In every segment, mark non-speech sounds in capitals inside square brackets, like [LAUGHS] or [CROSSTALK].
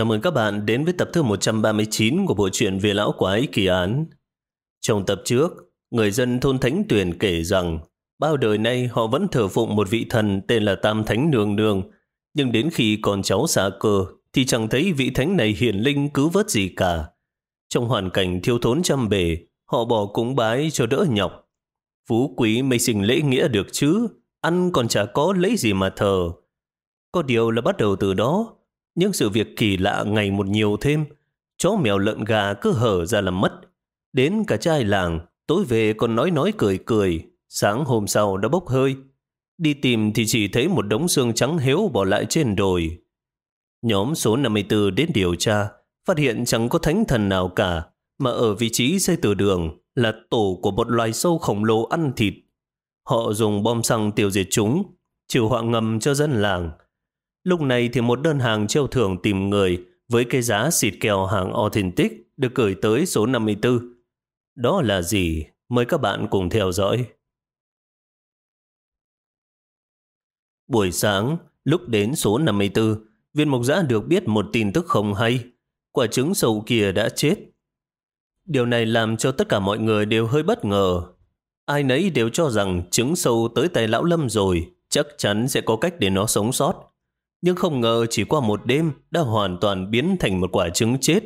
Chào mừng các bạn đến với tập thứ 139 của bộ truyện Về Lão Quái Kỳ Án. Trong tập trước, người dân thôn Thánh Tuyền kể rằng bao đời nay họ vẫn thờ phụng một vị thần tên là Tam Thánh Nương Nương, nhưng đến khi còn cháu xa cơ thì chẳng thấy vị thánh này hiển linh cứu vớt gì cả. Trong hoàn cảnh thiếu thốn trăm bề, họ bỏ cúng bái cho đỡ nhọc. Phú quý mới sinh lễ nghĩa được chứ, ăn còn chả có lấy gì mà thờ. Có điều là bắt đầu từ đó, những sự việc kỳ lạ ngày một nhiều thêm. Chó mèo lợn gà cứ hở ra làm mất. Đến cả trai làng, tối về còn nói nói cười cười. Sáng hôm sau đã bốc hơi. Đi tìm thì chỉ thấy một đống xương trắng héo bỏ lại trên đồi. Nhóm số 54 đến điều tra, phát hiện chẳng có thánh thần nào cả, mà ở vị trí xây từ đường là tổ của một loài sâu khổng lồ ăn thịt. Họ dùng bom xăng tiêu diệt chúng, trừ họa ngầm cho dân làng. Lúc này thì một đơn hàng treo thưởng tìm người với cái giá xịt kèo hàng authentic được gửi tới số 54. Đó là gì? Mời các bạn cùng theo dõi. Buổi sáng, lúc đến số 54, viên mục giã được biết một tin tức không hay. Quả trứng sầu kia đã chết. Điều này làm cho tất cả mọi người đều hơi bất ngờ. Ai nấy đều cho rằng trứng sâu tới tay lão lâm rồi, chắc chắn sẽ có cách để nó sống sót nhưng không ngờ chỉ qua một đêm đã hoàn toàn biến thành một quả trứng chết.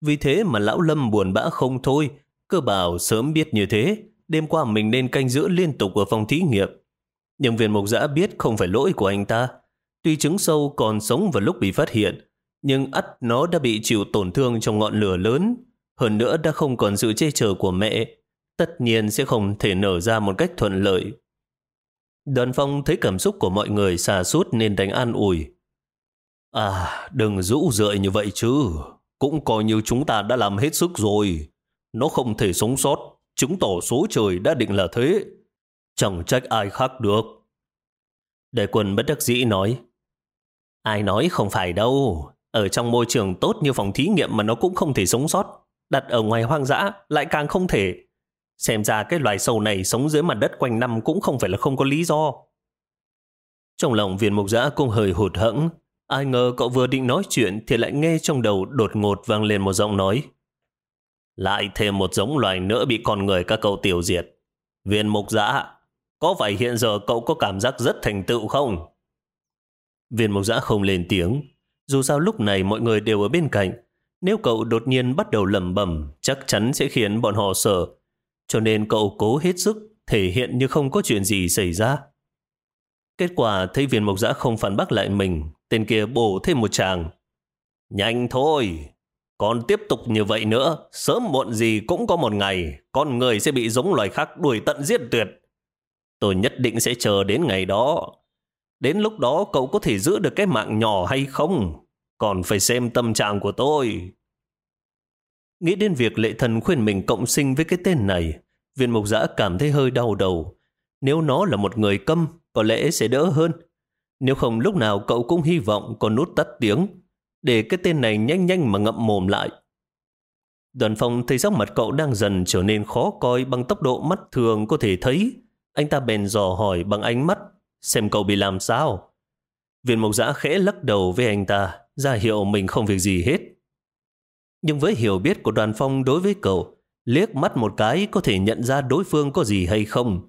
Vì thế mà lão Lâm buồn bã không thôi, cơ bảo sớm biết như thế, đêm qua mình nên canh giữ liên tục ở phòng thí nghiệm. Nhưng viên mục giã biết không phải lỗi của anh ta. Tuy trứng sâu còn sống vào lúc bị phát hiện, nhưng ắt nó đã bị chịu tổn thương trong ngọn lửa lớn. Hơn nữa đã không còn sự che chở của mẹ, tất nhiên sẽ không thể nở ra một cách thuận lợi. Đoàn phong thấy cảm xúc của mọi người xà suốt nên đánh an ủi. À, đừng rũ rượi như vậy chứ. Cũng coi như chúng ta đã làm hết sức rồi. Nó không thể sống sót, chứng tỏ số trời đã định là thế. Chẳng trách ai khác được. Đại quân bất đắc dĩ nói. Ai nói không phải đâu. Ở trong môi trường tốt như phòng thí nghiệm mà nó cũng không thể sống sót. Đặt ở ngoài hoang dã lại càng không thể. Xem ra cái loài sâu này sống dưới mặt đất quanh năm cũng không phải là không có lý do. Trong lòng viên mục giã cũng hơi hụt hẫng. Ai ngờ cậu vừa định nói chuyện thì lại nghe trong đầu đột ngột vang lên một giọng nói. Lại thêm một giống loài nữa bị con người các cậu tiêu diệt. Viên mục giã, có phải hiện giờ cậu có cảm giác rất thành tựu không? Viên mục giã không lên tiếng. Dù sao lúc này mọi người đều ở bên cạnh. Nếu cậu đột nhiên bắt đầu lẩm bẩm, chắc chắn sẽ khiến bọn họ sợ cho nên cậu cố hết sức thể hiện như không có chuyện gì xảy ra. Kết quả thấy viên mộc giã không phản bác lại mình, tên kia bổ thêm một chàng. Nhanh thôi, còn tiếp tục như vậy nữa, sớm muộn gì cũng có một ngày, con người sẽ bị giống loài khác đuổi tận giết tuyệt. Tôi nhất định sẽ chờ đến ngày đó. Đến lúc đó cậu có thể giữ được cái mạng nhỏ hay không? Còn phải xem tâm trạng của tôi. Nghĩ đến việc lệ thần khuyên mình cộng sinh với cái tên này, viên mục giã cảm thấy hơi đau đầu. Nếu nó là một người câm, có lẽ sẽ đỡ hơn. Nếu không lúc nào cậu cũng hy vọng có nút tắt tiếng, để cái tên này nhanh nhanh mà ngậm mồm lại. Đoàn phong thấy sắc mặt cậu đang dần trở nên khó coi bằng tốc độ mắt thường có thể thấy. Anh ta bèn dò hỏi bằng ánh mắt, xem cậu bị làm sao. Viên mộc giã khẽ lắc đầu với anh ta, ra hiệu mình không việc gì hết. Nhưng với hiểu biết của đoàn phong đối với cậu, liếc mắt một cái có thể nhận ra đối phương có gì hay không.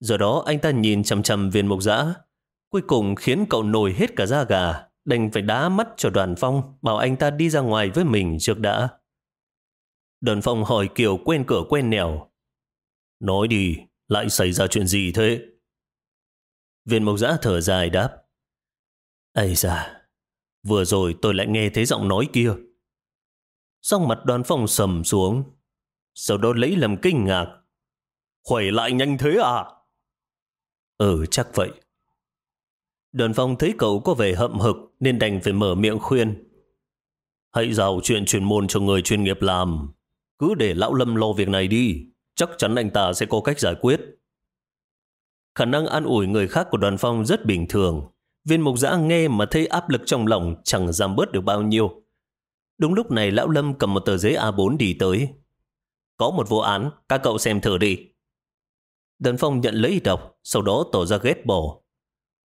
Do đó anh ta nhìn chầm chầm viên Mộc giã, cuối cùng khiến cậu nổi hết cả da gà, đành phải đá mắt cho đoàn phong, bảo anh ta đi ra ngoài với mình trước đã. Đoàn phong hỏi kiểu quen cửa quen nẻo. Nói đi, lại xảy ra chuyện gì thế? Viên Mộc giã thở dài đáp. Ây da, vừa rồi tôi lại nghe thấy giọng nói kia sắc mặt đoàn phong sầm xuống. Sau đó lấy làm kinh ngạc. Khỏe lại nhanh thế à? Ừ, chắc vậy. Đoàn phong thấy cậu có vẻ hậm hực nên đành phải mở miệng khuyên. Hãy giao chuyện chuyên môn cho người chuyên nghiệp làm. Cứ để lão Lâm lo việc này đi. Chắc chắn anh ta sẽ có cách giải quyết. Khả năng an ủi người khác của đoàn phong rất bình thường. Viên mục giã nghe mà thấy áp lực trong lòng chẳng giảm bớt được bao nhiêu. Đúng lúc này Lão Lâm cầm một tờ giấy A4 đi tới. Có một vụ án, các cậu xem thử đi. Đần Phong nhận lấy đọc, sau đó tỏ ra ghét bỏ.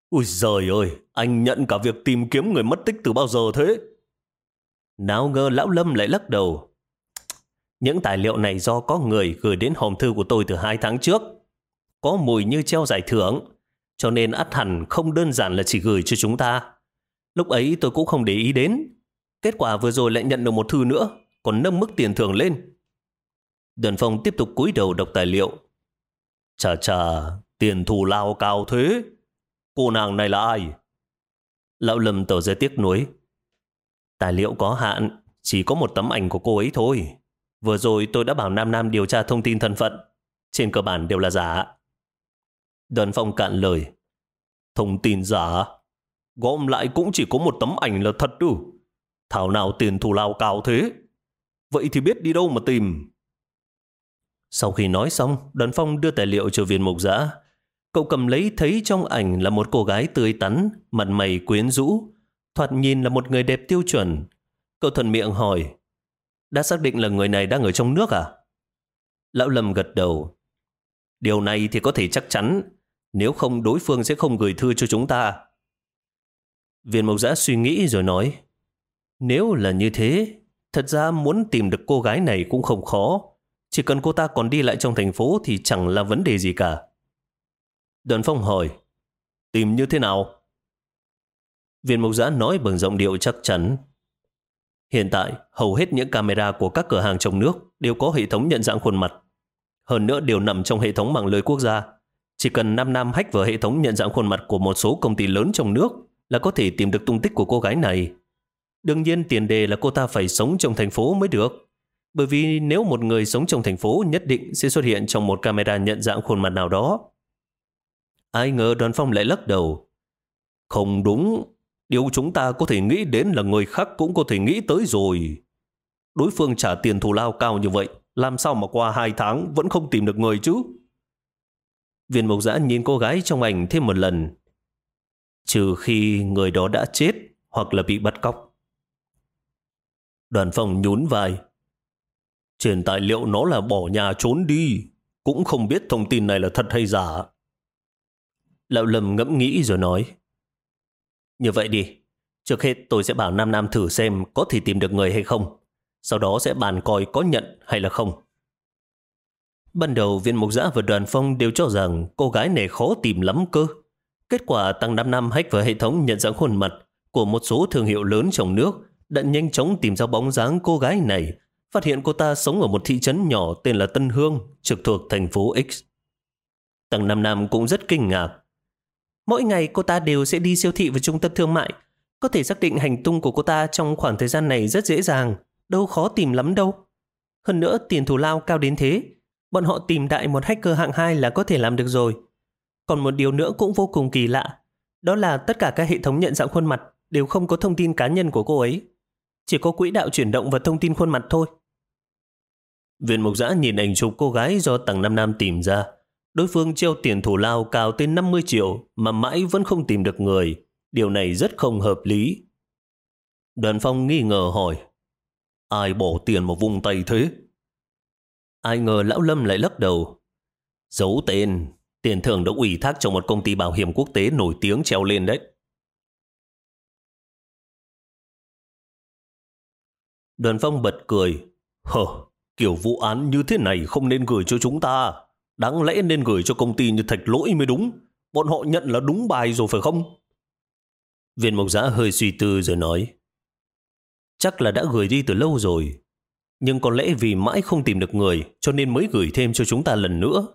Ui giời ơi, anh nhận cả việc tìm kiếm người mất tích từ bao giờ thế? Nào ngờ Lão Lâm lại lắc đầu. Những tài liệu này do có người gửi đến hòm thư của tôi từ hai tháng trước. Có mùi như treo giải thưởng, cho nên ắt hẳn không đơn giản là chỉ gửi cho chúng ta. Lúc ấy tôi cũng không để ý đến. Kết quả vừa rồi lại nhận được một thư nữa, còn nâng mức tiền thưởng lên. Đơn Phong tiếp tục cúi đầu đọc tài liệu. Chà chà, tiền thù lao cao thế. Cô nàng này là ai? Lão Lâm tỏ ra tiếc nuối. Tài liệu có hạn, chỉ có một tấm ảnh của cô ấy thôi. Vừa rồi tôi đã bảo Nam Nam điều tra thông tin thân phận. Trên cơ bản đều là giả. Đơn Phong cạn lời. Thông tin giả? Gom lại cũng chỉ có một tấm ảnh là thật đủ. Thảo nào tiền thù lao cao thế? Vậy thì biết đi đâu mà tìm? Sau khi nói xong, Đoàn Phong đưa tài liệu cho viên mục giã. Cậu cầm lấy thấy trong ảnh là một cô gái tươi tắn, mặt mày quyến rũ, thoạt nhìn là một người đẹp tiêu chuẩn. Cậu thuận miệng hỏi, đã xác định là người này đang ở trong nước à? Lão Lâm gật đầu. Điều này thì có thể chắc chắn, nếu không đối phương sẽ không gửi thư cho chúng ta. Viên mộc giã suy nghĩ rồi nói, nếu là như thế, thật ra muốn tìm được cô gái này cũng không khó. Chỉ cần cô ta còn đi lại trong thành phố thì chẳng là vấn đề gì cả. Đoàn phong hỏi, tìm như thế nào? Viên mục giã nói bằng giọng điệu chắc chắn. Hiện tại, hầu hết những camera của các cửa hàng trong nước đều có hệ thống nhận dạng khuôn mặt. Hơn nữa đều nằm trong hệ thống mạng lưới quốc gia. Chỉ cần 5 năm hack vào hệ thống nhận dạng khuôn mặt của một số công ty lớn trong nước là có thể tìm được tung tích của cô gái này. Đương nhiên tiền đề là cô ta phải sống trong thành phố mới được. Bởi vì nếu một người sống trong thành phố nhất định sẽ xuất hiện trong một camera nhận dạng khuôn mặt nào đó. Ai ngờ đoàn phong lại lắc đầu. Không đúng, điều chúng ta có thể nghĩ đến là người khác cũng có thể nghĩ tới rồi. Đối phương trả tiền thù lao cao như vậy, làm sao mà qua hai tháng vẫn không tìm được người chứ? Viên mộc giã nhìn cô gái trong ảnh thêm một lần. Trừ khi người đó đã chết hoặc là bị bắt cóc. Đoàn phòng nhún vai. Trên tài liệu nó là bỏ nhà trốn đi, cũng không biết thông tin này là thật hay giả. Lão Lâm ngẫm nghĩ rồi nói. Như vậy đi, trước hết tôi sẽ bảo Nam Nam thử xem có thể tìm được người hay không. Sau đó sẽ bàn coi có nhận hay là không. Ban đầu viên mục giã và đoàn phong đều cho rằng cô gái này khó tìm lắm cơ. Kết quả tăng 5 năm hack vào hệ thống nhận dạng khuôn mặt của một số thương hiệu lớn trong nước đã nhanh chóng tìm ra bóng dáng cô gái này, phát hiện cô ta sống ở một thị trấn nhỏ tên là Tân Hương, trực thuộc thành phố X. Tăng Nam Nam cũng rất kinh ngạc. Mỗi ngày cô ta đều sẽ đi siêu thị và trung tâm thương mại. Có thể xác định hành tung của cô ta trong khoảng thời gian này rất dễ dàng, đâu khó tìm lắm đâu. Hơn nữa tiền thù lao cao đến thế, bọn họ tìm đại một hacker hạng 2 là có thể làm được rồi. Còn một điều nữa cũng vô cùng kỳ lạ, đó là tất cả các hệ thống nhận dạng khuôn mặt đều không có thông tin cá nhân của cô ấy. Chỉ có quỹ đạo chuyển động và thông tin khuôn mặt thôi. Viên Mục Giã nhìn ảnh chụp cô gái do Tầng Nam Nam tìm ra. Đối phương treo tiền thủ lao cao tới 50 triệu mà mãi vẫn không tìm được người. Điều này rất không hợp lý. Đoàn phong nghi ngờ hỏi Ai bỏ tiền vào vùng tay thế? Ai ngờ Lão Lâm lại lắc đầu. Giấu tên, tiền thưởng đã ủy thác cho một công ty bảo hiểm quốc tế nổi tiếng treo lên đấy. Đoàn phong bật cười. Hờ, kiểu vụ án như thế này không nên gửi cho chúng ta. Đáng lẽ nên gửi cho công ty như thạch lỗi mới đúng. Bọn họ nhận là đúng bài rồi phải không? Viên mộc giã hơi suy tư rồi nói. Chắc là đã gửi đi từ lâu rồi. Nhưng có lẽ vì mãi không tìm được người cho nên mới gửi thêm cho chúng ta lần nữa.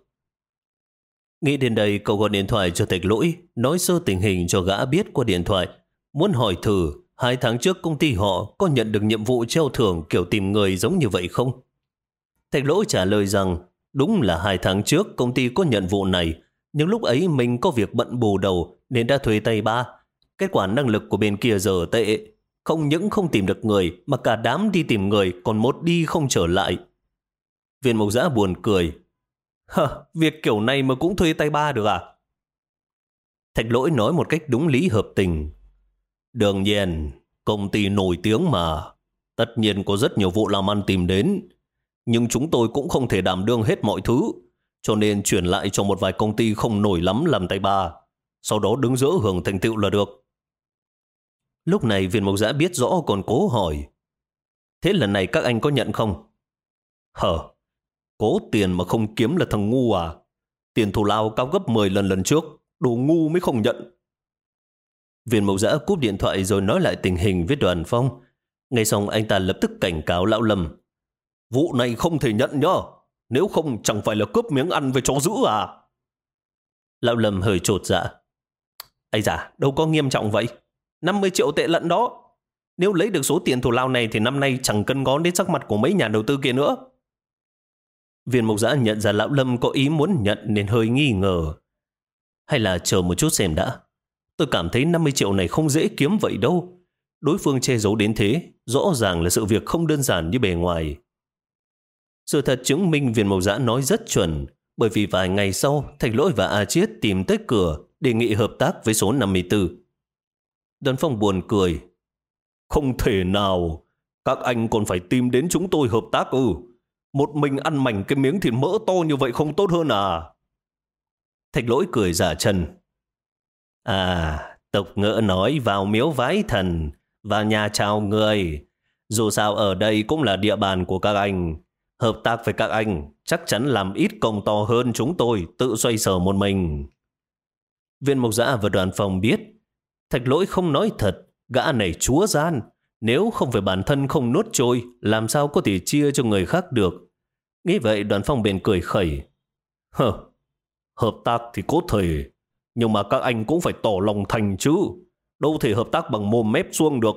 Nghĩ đến đây cậu gọi điện thoại cho thạch lỗi, nói sơ tình hình cho gã biết qua điện thoại. Muốn hỏi thử Hai tháng trước công ty họ có nhận được nhiệm vụ treo thưởng kiểu tìm người giống như vậy không? Thạch lỗi trả lời rằng đúng là hai tháng trước công ty có nhận vụ này, nhưng lúc ấy mình có việc bận bù đầu nên đã thuê tay ba. Kết quả năng lực của bên kia giờ tệ, không những không tìm được người mà cả đám đi tìm người còn một đi không trở lại. Viên mộc giã buồn cười. Hờ, việc kiểu này mà cũng thuê tay ba được à? Thạch lỗi nói một cách đúng lý hợp tình. Đương nhiên, công ty nổi tiếng mà. Tất nhiên có rất nhiều vụ làm ăn tìm đến. Nhưng chúng tôi cũng không thể đảm đương hết mọi thứ. Cho nên chuyển lại cho một vài công ty không nổi lắm làm tay ba. Sau đó đứng giữa hưởng thành tựu là được. Lúc này viên mộc giã biết rõ còn cố hỏi. Thế lần này các anh có nhận không? Hờ, cố tiền mà không kiếm là thằng ngu à? Tiền thù lao cao gấp 10 lần lần trước, đồ ngu mới không nhận. Viên mộc giã cúp điện thoại rồi nói lại tình hình với đoàn phong. Ngay xong anh ta lập tức cảnh cáo lão Lâm. Vụ này không thể nhận nhá, nếu không chẳng phải là cướp miếng ăn với chó dữ à? Lão Lâm hơi trột dạ. Ây dạ, đâu có nghiêm trọng vậy. 50 triệu tệ lận đó. Nếu lấy được số tiền thù lao này thì năm nay chẳng cân ngón đến sắc mặt của mấy nhà đầu tư kia nữa. Viên mục giã nhận ra lão Lâm có ý muốn nhận nên hơi nghi ngờ. Hay là chờ một chút xem đã. Tôi cảm thấy 50 triệu này không dễ kiếm vậy đâu. Đối phương che giấu đến thế, rõ ràng là sự việc không đơn giản như bề ngoài. Sự thật chứng minh viên mộc giã nói rất chuẩn, bởi vì vài ngày sau, Thạch Lỗi và A Chiết tìm tới cửa đề nghị hợp tác với số 54. Đơn Phong buồn cười. Không thể nào, các anh còn phải tìm đến chúng tôi hợp tác ư. Một mình ăn mảnh cái miếng thịt mỡ to như vậy không tốt hơn à? Thạch Lỗi cười giả trần. À, tục ngữ nói vào miếu vái thần, vào nhà chào người. Dù sao ở đây cũng là địa bàn của các anh. Hợp tác với các anh chắc chắn làm ít công to hơn chúng tôi tự xoay sở một mình. Viên mục giã và đoàn phòng biết thạch lỗi không nói thật, gã này chúa gian. Nếu không phải bản thân không nuốt trôi, làm sao có thể chia cho người khác được. Nghĩ vậy đoàn phong bền cười khẩy. Hờ, hợp tác thì có thể, nhưng mà các anh cũng phải tỏ lòng thành chứ. Đâu thể hợp tác bằng mồm mép xuông được.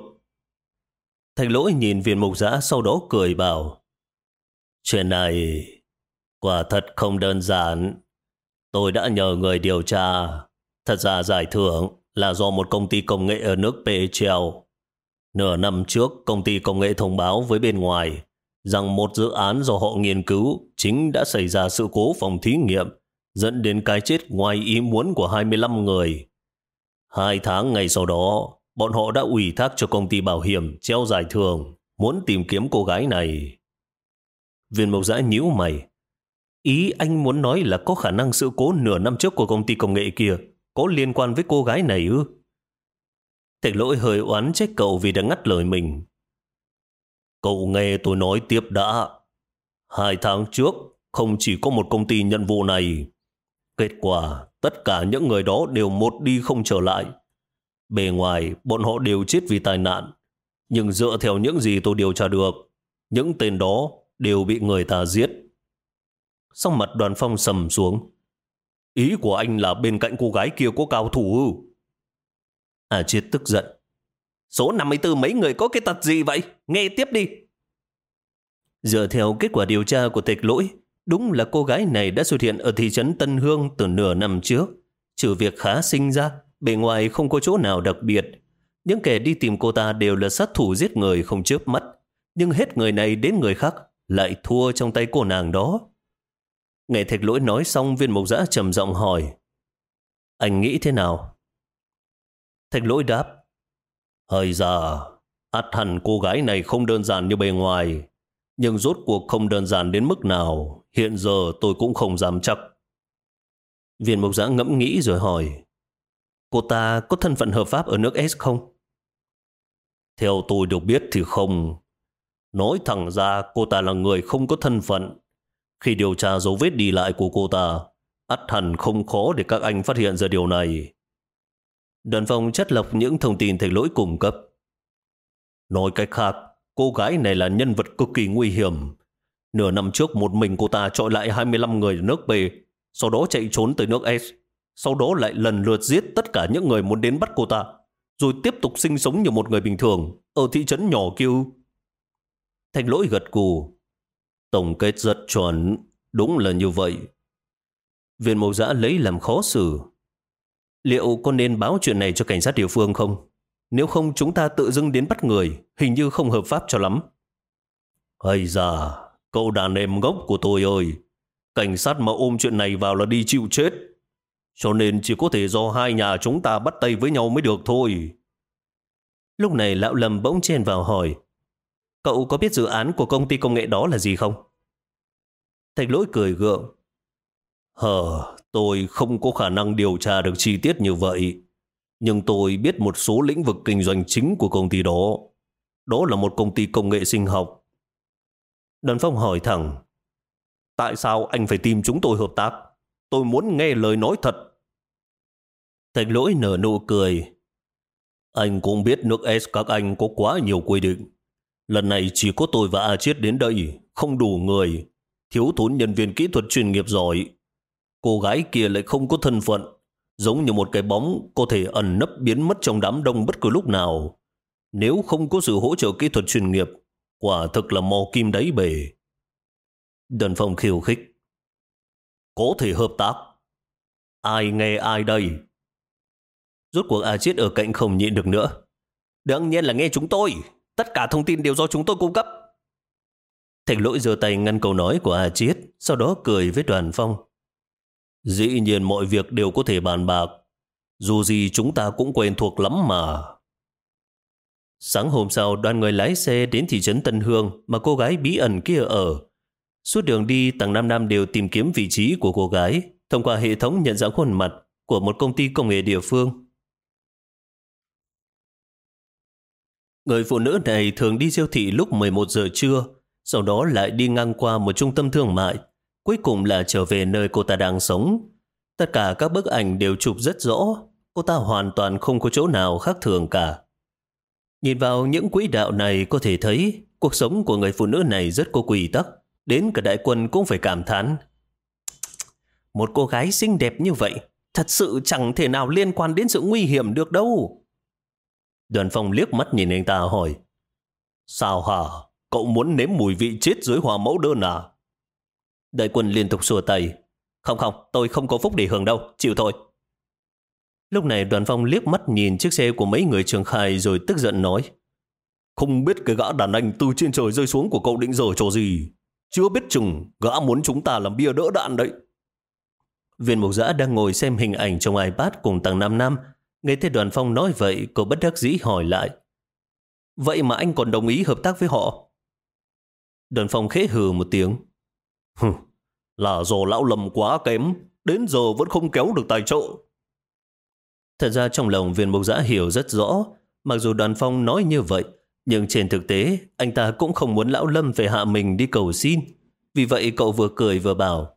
Thành lỗi nhìn viên mục giã sau đó cười bảo. Chuyện này quả thật không đơn giản. Tôi đã nhờ người điều tra. Thật ra giải thưởng là do một công ty công nghệ ở nước PHL. Nửa năm trước, công ty công nghệ thông báo với bên ngoài rằng một dự án do họ nghiên cứu chính đã xảy ra sự cố phòng thí nghiệm dẫn đến cái chết ngoài ý muốn của 25 người. Hai tháng ngày sau đó, bọn họ đã ủy thác cho công ty bảo hiểm treo giải thưởng muốn tìm kiếm cô gái này. Viên mộc giã nhíu mày. Ý anh muốn nói là có khả năng sự cố nửa năm trước của công ty công nghệ kia có liên quan với cô gái này ư? Thạch lỗi hơi oán trách cậu vì đã ngắt lời mình. Cậu nghe tôi nói tiếp đã. Hai tháng trước, không chỉ có một công ty nhận vụ này. Kết quả, tất cả những người đó đều một đi không trở lại. Bề ngoài, bọn họ đều chết vì tai nạn. Nhưng dựa theo những gì tôi điều tra được, những tên đó đều bị người ta giết. Sau mặt đoàn phong sầm xuống. Ý của anh là bên cạnh cô gái kia có cao thủ ư? À chết tức giận. Số 54 mấy người có cái tật gì vậy? Nghe tiếp đi. Dựa theo kết quả điều tra của tịch lỗi, đúng là cô gái này đã xuất hiện ở thị trấn Tân Hương từ nửa năm trước. Trừ việc khá sinh ra, bề ngoài không có chỗ nào đặc biệt. Những kẻ đi tìm cô ta đều là sát thủ giết người không chớp mắt. Nhưng hết người này đến người khác lại thua trong tay cô nàng đó. Nghe thạch lỗi nói xong viên mộc giã trầm giọng hỏi. Anh nghĩ thế nào? Thạch lỗi đáp. Hơi già, át hẳn cô gái này không đơn giản như bề ngoài. Nhưng rốt cuộc không đơn giản đến mức nào, hiện giờ tôi cũng không dám chắc. Viên mộc giã ngẫm nghĩ rồi hỏi. Cô ta có thân phận hợp pháp ở nước S không? Theo tôi được biết thì không. Nói thẳng ra cô ta là người không có thân phận. Khi điều tra dấu vết đi lại của cô ta, ắt hẳn không khó để các anh phát hiện ra điều này. Đoàn phòng chất lọc những thông tin thầy lỗi cung cấp. Nói cách khác, cô gái này là nhân vật cực kỳ nguy hiểm. Nửa năm trước một mình cô ta trọi lại 25 người nước B, sau đó chạy trốn tới nước S, sau đó lại lần lượt giết tất cả những người muốn đến bắt cô ta, rồi tiếp tục sinh sống như một người bình thường ở thị trấn nhỏ kêu. Thành lỗi gật cù. Tổng kết rất chuẩn, đúng là như vậy. Viên mẫu giã lấy làm khó xử. Liệu có nên báo chuyện này cho cảnh sát địa phương không? Nếu không chúng ta tự dưng đến bắt người, hình như không hợp pháp cho lắm. Hay già! Cậu đàn em ngốc của tôi ơi, cảnh sát mà ôm chuyện này vào là đi chịu chết. Cho nên chỉ có thể do hai nhà chúng ta bắt tay với nhau mới được thôi. Lúc này lão Lâm bỗng chen vào hỏi, cậu có biết dự án của công ty công nghệ đó là gì không? Thạch lỗi cười gượng. Hờ, tôi không có khả năng điều tra được chi tiết như vậy. Nhưng tôi biết một số lĩnh vực kinh doanh chính của công ty đó. đó là một công ty công nghệ sinh học. Đơn phong hỏi thẳng, tại sao anh phải tìm chúng tôi hợp tác? Tôi muốn nghe lời nói thật. Thạch lỗi nở nụ cười. Anh cũng biết nước S các anh có quá nhiều quy định. Lần này chỉ có tôi và A Chiết đến đây, không đủ người. Thiếu thốn nhân viên kỹ thuật chuyên nghiệp giỏi. Cô gái kia lại không có thân phận, giống như một cái bóng có thể ẩn nấp biến mất trong đám đông bất cứ lúc nào. Nếu không có sự hỗ trợ kỹ thuật chuyên nghiệp, quả thực là mò kim đáy bể. Đần phong khiêu khích. Có thể hợp tác. Ai nghe ai đây? Rốt cuộc A Chiết ở cạnh không nhịn được nữa. Đương nhiên là nghe chúng tôi. Tất cả thông tin đều do chúng tôi cung cấp. Thành lỗi giơ tay ngăn câu nói của A Chiết, sau đó cười với đoàn phong. Dĩ nhiên mọi việc đều có thể bàn bạc. Dù gì chúng ta cũng quen thuộc lắm mà. Sáng hôm sau, đoàn người lái xe đến thị trấn Tân Hương mà cô gái bí ẩn kia ở. Suốt đường đi, tầng 5 năm đều tìm kiếm vị trí của cô gái thông qua hệ thống nhận dạng khuôn mặt của một công ty công nghệ địa phương. Người phụ nữ này thường đi siêu thị lúc 11 giờ trưa, sau đó lại đi ngang qua một trung tâm thương mại, cuối cùng là trở về nơi cô ta đang sống. Tất cả các bức ảnh đều chụp rất rõ, cô ta hoàn toàn không có chỗ nào khác thường cả. Nhìn vào những quỹ đạo này có thể thấy cuộc sống của người phụ nữ này rất có quy tắc, đến cả đại quân cũng phải cảm thán. Một cô gái xinh đẹp như vậy, thật sự chẳng thể nào liên quan đến sự nguy hiểm được đâu. Đoàn phong liếc mắt nhìn anh ta hỏi, Sao hả? Cậu muốn nếm mùi vị chết dưới hòa mẫu đơn à? Đại quân liên tục xua tay. Không không, tôi không có phúc để hưởng đâu, chịu thôi. Lúc này đoàn phong liếc mắt nhìn chiếc xe của mấy người trường khai rồi tức giận nói. Không biết cái gã đàn anh từ trên trời rơi xuống của cậu định giờ cho gì. Chưa biết chừng gã muốn chúng ta làm bia đỡ đạn đấy. Viên mục giã đang ngồi xem hình ảnh trong iPad cùng tầng 5 năm. Nghe thấy đoàn phong nói vậy, cậu bất đắc dĩ hỏi lại. Vậy mà anh còn đồng ý hợp tác với họ? Đoàn phong khẽ hừ một tiếng. Hừ, là do lão lầm quá kém, đến giờ vẫn không kéo được tài trợ. Thật ra trong lòng viên mục giã hiểu rất rõ, mặc dù đoàn phong nói như vậy, nhưng trên thực tế, anh ta cũng không muốn lão lâm phải hạ mình đi cầu xin. Vì vậy cậu vừa cười vừa bảo,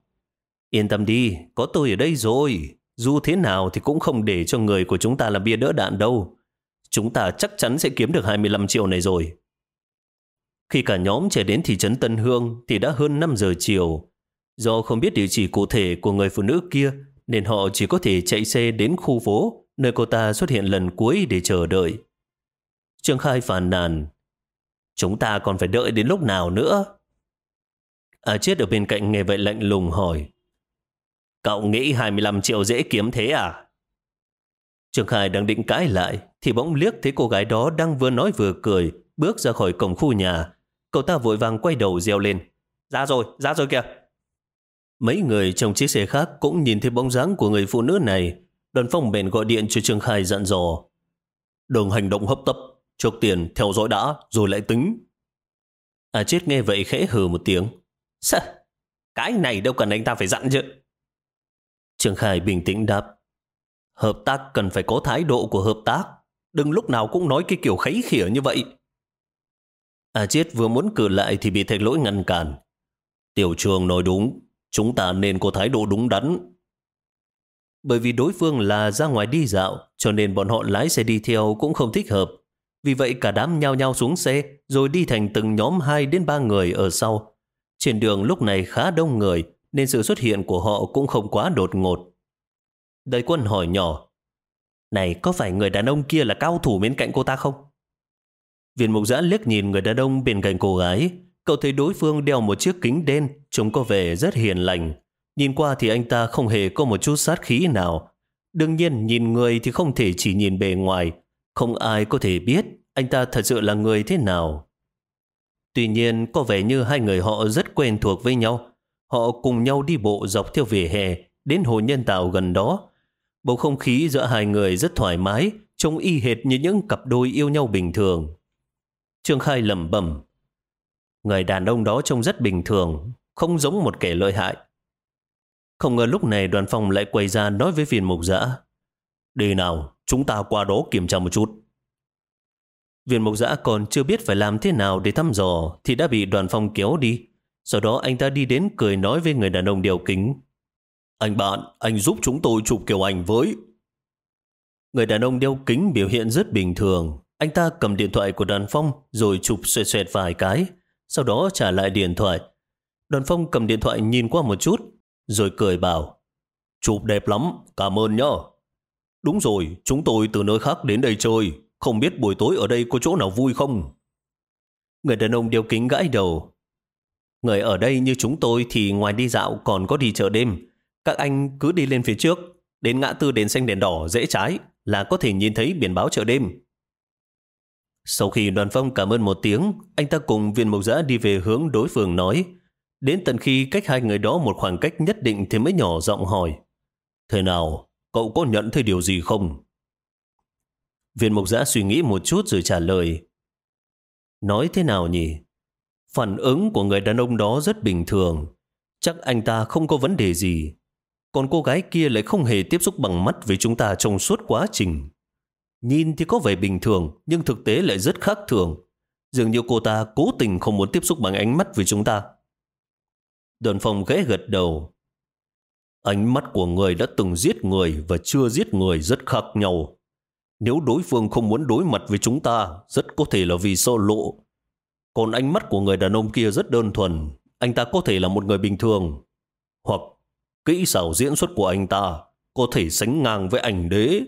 Yên tâm đi, có tôi ở đây rồi. Dù thế nào thì cũng không để cho người của chúng ta làm bia đỡ đạn đâu. Chúng ta chắc chắn sẽ kiếm được 25 triệu này rồi. Khi cả nhóm chạy đến thị trấn Tân Hương thì đã hơn 5 giờ chiều. Do không biết địa chỉ cụ thể của người phụ nữ kia nên họ chỉ có thể chạy xe đến khu phố nơi cô ta xuất hiện lần cuối để chờ đợi. Trương Khai phàn nàn. Chúng ta còn phải đợi đến lúc nào nữa? À chết ở bên cạnh nghe vậy lạnh lùng hỏi. Cậu nghĩ 25 triệu dễ kiếm thế à? Trương Khai đang định cãi lại, thì bỗng liếc thấy cô gái đó đang vừa nói vừa cười, bước ra khỏi cổng khu nhà. Cậu ta vội vàng quay đầu reo lên. Ra rồi, ra rồi kìa. Mấy người trong chiếc xe khác cũng nhìn thấy bóng dáng của người phụ nữ này. Tần phong bèn gọi điện cho Trương Khai dặn dò. Đừng hành động hấp tấp, trước tiền theo dõi đã, rồi lại tính. À chết nghe vậy khẽ hừ một tiếng. Sao? Cái này đâu cần anh ta phải dặn chứ. Trương Khai bình tĩnh đáp. Hợp tác cần phải có thái độ của hợp tác. Đừng lúc nào cũng nói cái kiểu khấy khỉa như vậy. À chết vừa muốn cử lại thì bị thạch lỗi ngăn cản. Tiểu trường nói đúng, chúng ta nên có thái độ đúng đắn. Bởi vì đối phương là ra ngoài đi dạo, cho nên bọn họ lái xe đi theo cũng không thích hợp. Vì vậy cả đám nhao nhao xuống xe, rồi đi thành từng nhóm 2 đến 3 người ở sau. Trên đường lúc này khá đông người, nên sự xuất hiện của họ cũng không quá đột ngột. đại quân hỏi nhỏ, Này, có phải người đàn ông kia là cao thủ bên cạnh cô ta không? Viên mục giã liếc nhìn người đàn ông bên cạnh cô gái, cậu thấy đối phương đeo một chiếc kính đen, trông có vẻ rất hiền lành. Nhìn qua thì anh ta không hề có một chút sát khí nào. Đương nhiên, nhìn người thì không thể chỉ nhìn bề ngoài, không ai có thể biết anh ta thật sự là người thế nào. Tuy nhiên, có vẻ như hai người họ rất quen thuộc với nhau, Họ cùng nhau đi bộ dọc theo vỉa hè đến hồ nhân tạo gần đó. Bầu không khí giữa hai người rất thoải mái, trông y hệt như những cặp đôi yêu nhau bình thường. Trương Khai lẩm bẩm, người đàn ông đó trông rất bình thường, không giống một kẻ lợi hại. Không ngờ lúc này đoàn phòng lại quay ra nói với viên mục giã. Đi nào, chúng ta qua đó kiểm tra một chút. Viên mộc giã còn chưa biết phải làm thế nào để thăm dò thì đã bị đoàn phong kéo đi. Sau đó anh ta đi đến cười nói với người đàn ông đeo kính. Anh bạn, anh giúp chúng tôi chụp kiểu ảnh với. Người đàn ông đeo kính biểu hiện rất bình thường. Anh ta cầm điện thoại của đoàn phong rồi chụp xoẹt xoẹt vài cái. Sau đó trả lại điện thoại. Đoàn phong cầm điện thoại nhìn qua một chút rồi cười bảo Chụp đẹp lắm, cảm ơn nhá. Đúng rồi, chúng tôi từ nơi khác đến đây chơi. Không biết buổi tối ở đây có chỗ nào vui không? Người đàn ông đeo kính gãi đầu. Người ở đây như chúng tôi thì ngoài đi dạo còn có đi chợ đêm. Các anh cứ đi lên phía trước, đến ngã tư đèn xanh đèn đỏ dễ trái là có thể nhìn thấy biển báo chợ đêm. Sau khi đoàn phong cảm ơn một tiếng, anh ta cùng viên mộc giã đi về hướng đối phương nói. Đến tận khi cách hai người đó một khoảng cách nhất định thì mới nhỏ giọng hỏi. Thế nào, cậu có nhận thấy điều gì không? Viên mộc giã suy nghĩ một chút rồi trả lời. Nói thế nào nhỉ? Phản ứng của người đàn ông đó rất bình thường. Chắc anh ta không có vấn đề gì. Còn cô gái kia lại không hề tiếp xúc bằng mắt với chúng ta trong suốt quá trình. Nhìn thì có vẻ bình thường, nhưng thực tế lại rất khác thường. Dường như cô ta cố tình không muốn tiếp xúc bằng ánh mắt với chúng ta. Đoàn phòng ghé gật đầu. Ánh mắt của người đã từng giết người và chưa giết người rất khác nhau. Nếu đối phương không muốn đối mặt với chúng ta, rất có thể là vì sợ lộ. Còn ánh mắt của người đàn ông kia rất đơn thuần. Anh ta có thể là một người bình thường. Hoặc kỹ xảo diễn xuất của anh ta có thể sánh ngang với ảnh đế.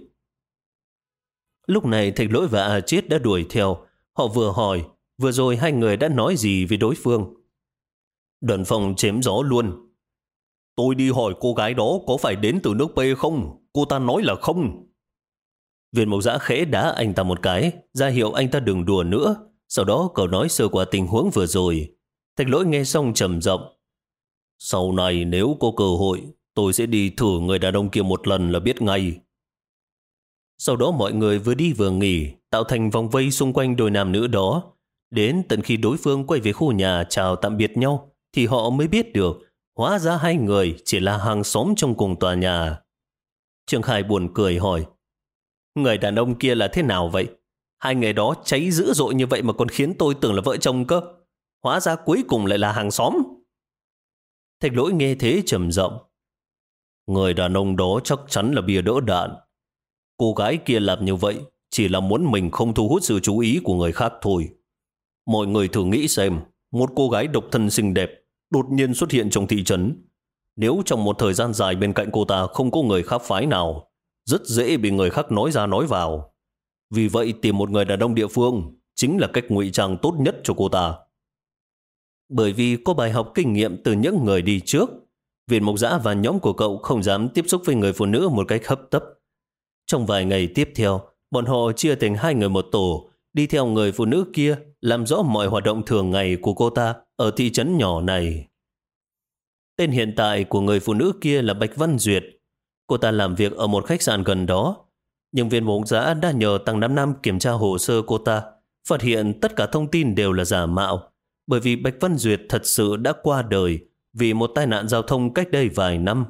Lúc này thạch lỗi và A Chiết đã đuổi theo. Họ vừa hỏi, vừa rồi hai người đã nói gì với đối phương. Đoàn phòng chém gió luôn. Tôi đi hỏi cô gái đó có phải đến từ nước P không? Cô ta nói là không. Viên mộc giã khẽ đá anh ta một cái, ra hiệu anh ta đừng đùa nữa. Sau đó cậu nói sơ qua tình huống vừa rồi. Thạch lỗi nghe xong trầm rộng. Sau này nếu có cơ hội, tôi sẽ đi thử người đàn ông kia một lần là biết ngay. Sau đó mọi người vừa đi vừa nghỉ, tạo thành vòng vây xung quanh đôi nam nữ đó. Đến tận khi đối phương quay về khu nhà chào tạm biệt nhau, thì họ mới biết được hóa ra hai người chỉ là hàng xóm trong cùng tòa nhà. Trương Khai buồn cười hỏi, người đàn ông kia là thế nào vậy? Hai người đó cháy dữ dội như vậy mà còn khiến tôi tưởng là vợ chồng cơ. Hóa ra cuối cùng lại là hàng xóm. Thạch lỗi nghe thế trầm rộng. Người đàn ông đó chắc chắn là bia đỡ đạn. Cô gái kia làm như vậy chỉ là muốn mình không thu hút sự chú ý của người khác thôi. Mọi người thử nghĩ xem, một cô gái độc thân xinh đẹp đột nhiên xuất hiện trong thị trấn. Nếu trong một thời gian dài bên cạnh cô ta không có người khác phái nào, rất dễ bị người khác nói ra nói vào. Vì vậy tìm một người đàn ông địa phương chính là cách ngụy trang tốt nhất cho cô ta. Bởi vì có bài học kinh nghiệm từ những người đi trước, Viện Mộc Giã và nhóm của cậu không dám tiếp xúc với người phụ nữ một cách hấp tấp. Trong vài ngày tiếp theo, bọn họ chia thành hai người một tổ, đi theo người phụ nữ kia, làm rõ mọi hoạt động thường ngày của cô ta ở thị trấn nhỏ này. Tên hiện tại của người phụ nữ kia là Bạch Văn Duyệt. Cô ta làm việc ở một khách sạn gần đó. Nhưng viên bóng giã đã nhờ Tăng Nam Nam kiểm tra hồ sơ cô ta, phát hiện tất cả thông tin đều là giả mạo, bởi vì Bạch Văn Duyệt thật sự đã qua đời vì một tai nạn giao thông cách đây vài năm.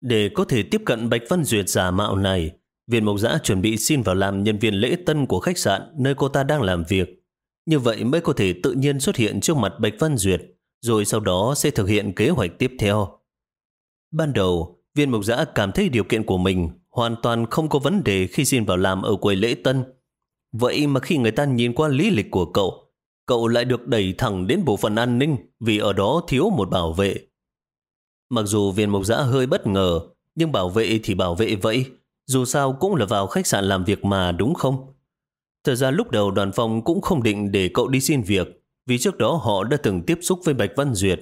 Để có thể tiếp cận Bạch Văn Duyệt giả mạo này, viên mộc giã chuẩn bị xin vào làm nhân viên lễ tân của khách sạn nơi cô ta đang làm việc. Như vậy mới có thể tự nhiên xuất hiện trước mặt Bạch Văn Duyệt, rồi sau đó sẽ thực hiện kế hoạch tiếp theo. Ban đầu, viên mộc giã cảm thấy điều kiện của mình hoàn toàn không có vấn đề khi xin vào làm ở quầy lễ tân. Vậy mà khi người ta nhìn qua lý lịch của cậu, cậu lại được đẩy thẳng đến bộ phận an ninh vì ở đó thiếu một bảo vệ. Mặc dù viên mộc giã hơi bất ngờ, nhưng bảo vệ thì bảo vệ vậy, dù sao cũng là vào khách sạn làm việc mà đúng không? Thật ra lúc đầu đoàn phòng cũng không định để cậu đi xin việc, vì trước đó họ đã từng tiếp xúc với Bạch Văn Duyệt.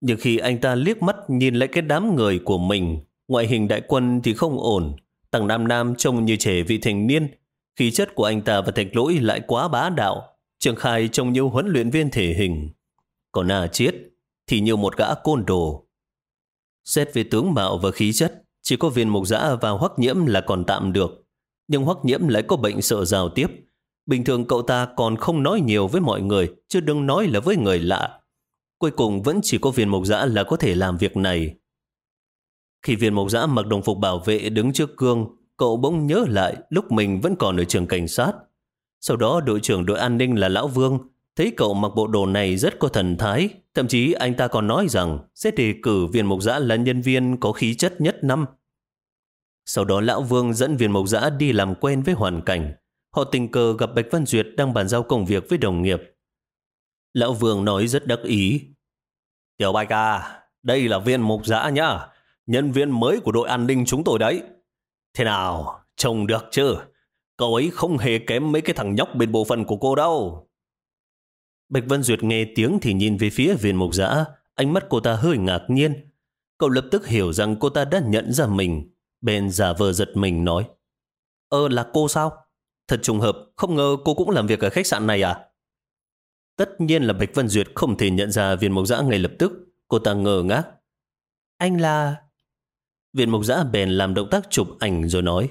Nhưng khi anh ta liếc mắt nhìn lại cái đám người của mình, ngoại hình đại quân thì không ổn, Tầng Nam Nam trông như trẻ vị thành niên, khí chất của anh ta và thạch lỗi lại quá bá đạo, Trường Khai trông như huấn luyện viên thể hình. Còn A Chiết thì như một gã côn đồ. Xét về tướng mạo và khí chất, chỉ có viên mục giã và hoắc nhiễm là còn tạm được nhưng Hoắc Nhiễm lại có bệnh sợ giao tiếp. Bình thường cậu ta còn không nói nhiều với mọi người, chứ đừng nói là với người lạ. Cuối cùng vẫn chỉ có viên mộc giã là có thể làm việc này. Khi viên mộc giã mặc đồng phục bảo vệ đứng trước gương, cậu bỗng nhớ lại lúc mình vẫn còn ở trường cảnh sát. Sau đó đội trưởng đội an ninh là Lão Vương thấy cậu mặc bộ đồ này rất có thần thái. Thậm chí anh ta còn nói rằng sẽ đề cử viên mộc giã là nhân viên có khí chất nhất năm. Sau đó Lão Vương dẫn viên mộc giã đi làm quen với hoàn cảnh. Họ tình cờ gặp Bạch Văn Duyệt đang bàn giao công việc với đồng nghiệp. Lão Vương nói rất đắc ý. Tiểu Bạch à, đây là viên mộc giã nhá. Nhân viên mới của đội an ninh chúng tôi đấy. Thế nào, trông được chứ? Cậu ấy không hề kém mấy cái thằng nhóc bên bộ phận của cô đâu. Bạch Văn Duyệt nghe tiếng thì nhìn về phía viên mục giã. Ánh mắt cô ta hơi ngạc nhiên. Cậu lập tức hiểu rằng cô ta đã nhận ra mình. Bên giả vờ giật mình nói. Ơ là cô sao? Thật trùng hợp, không ngờ cô cũng làm việc ở khách sạn này à? Tất nhiên là Bạch Văn Duyệt không thể nhận ra viên mộc giã ngay lập tức. Cô ta ngờ ngác. Anh là... Viên mộc giã bèn làm động tác chụp ảnh rồi nói.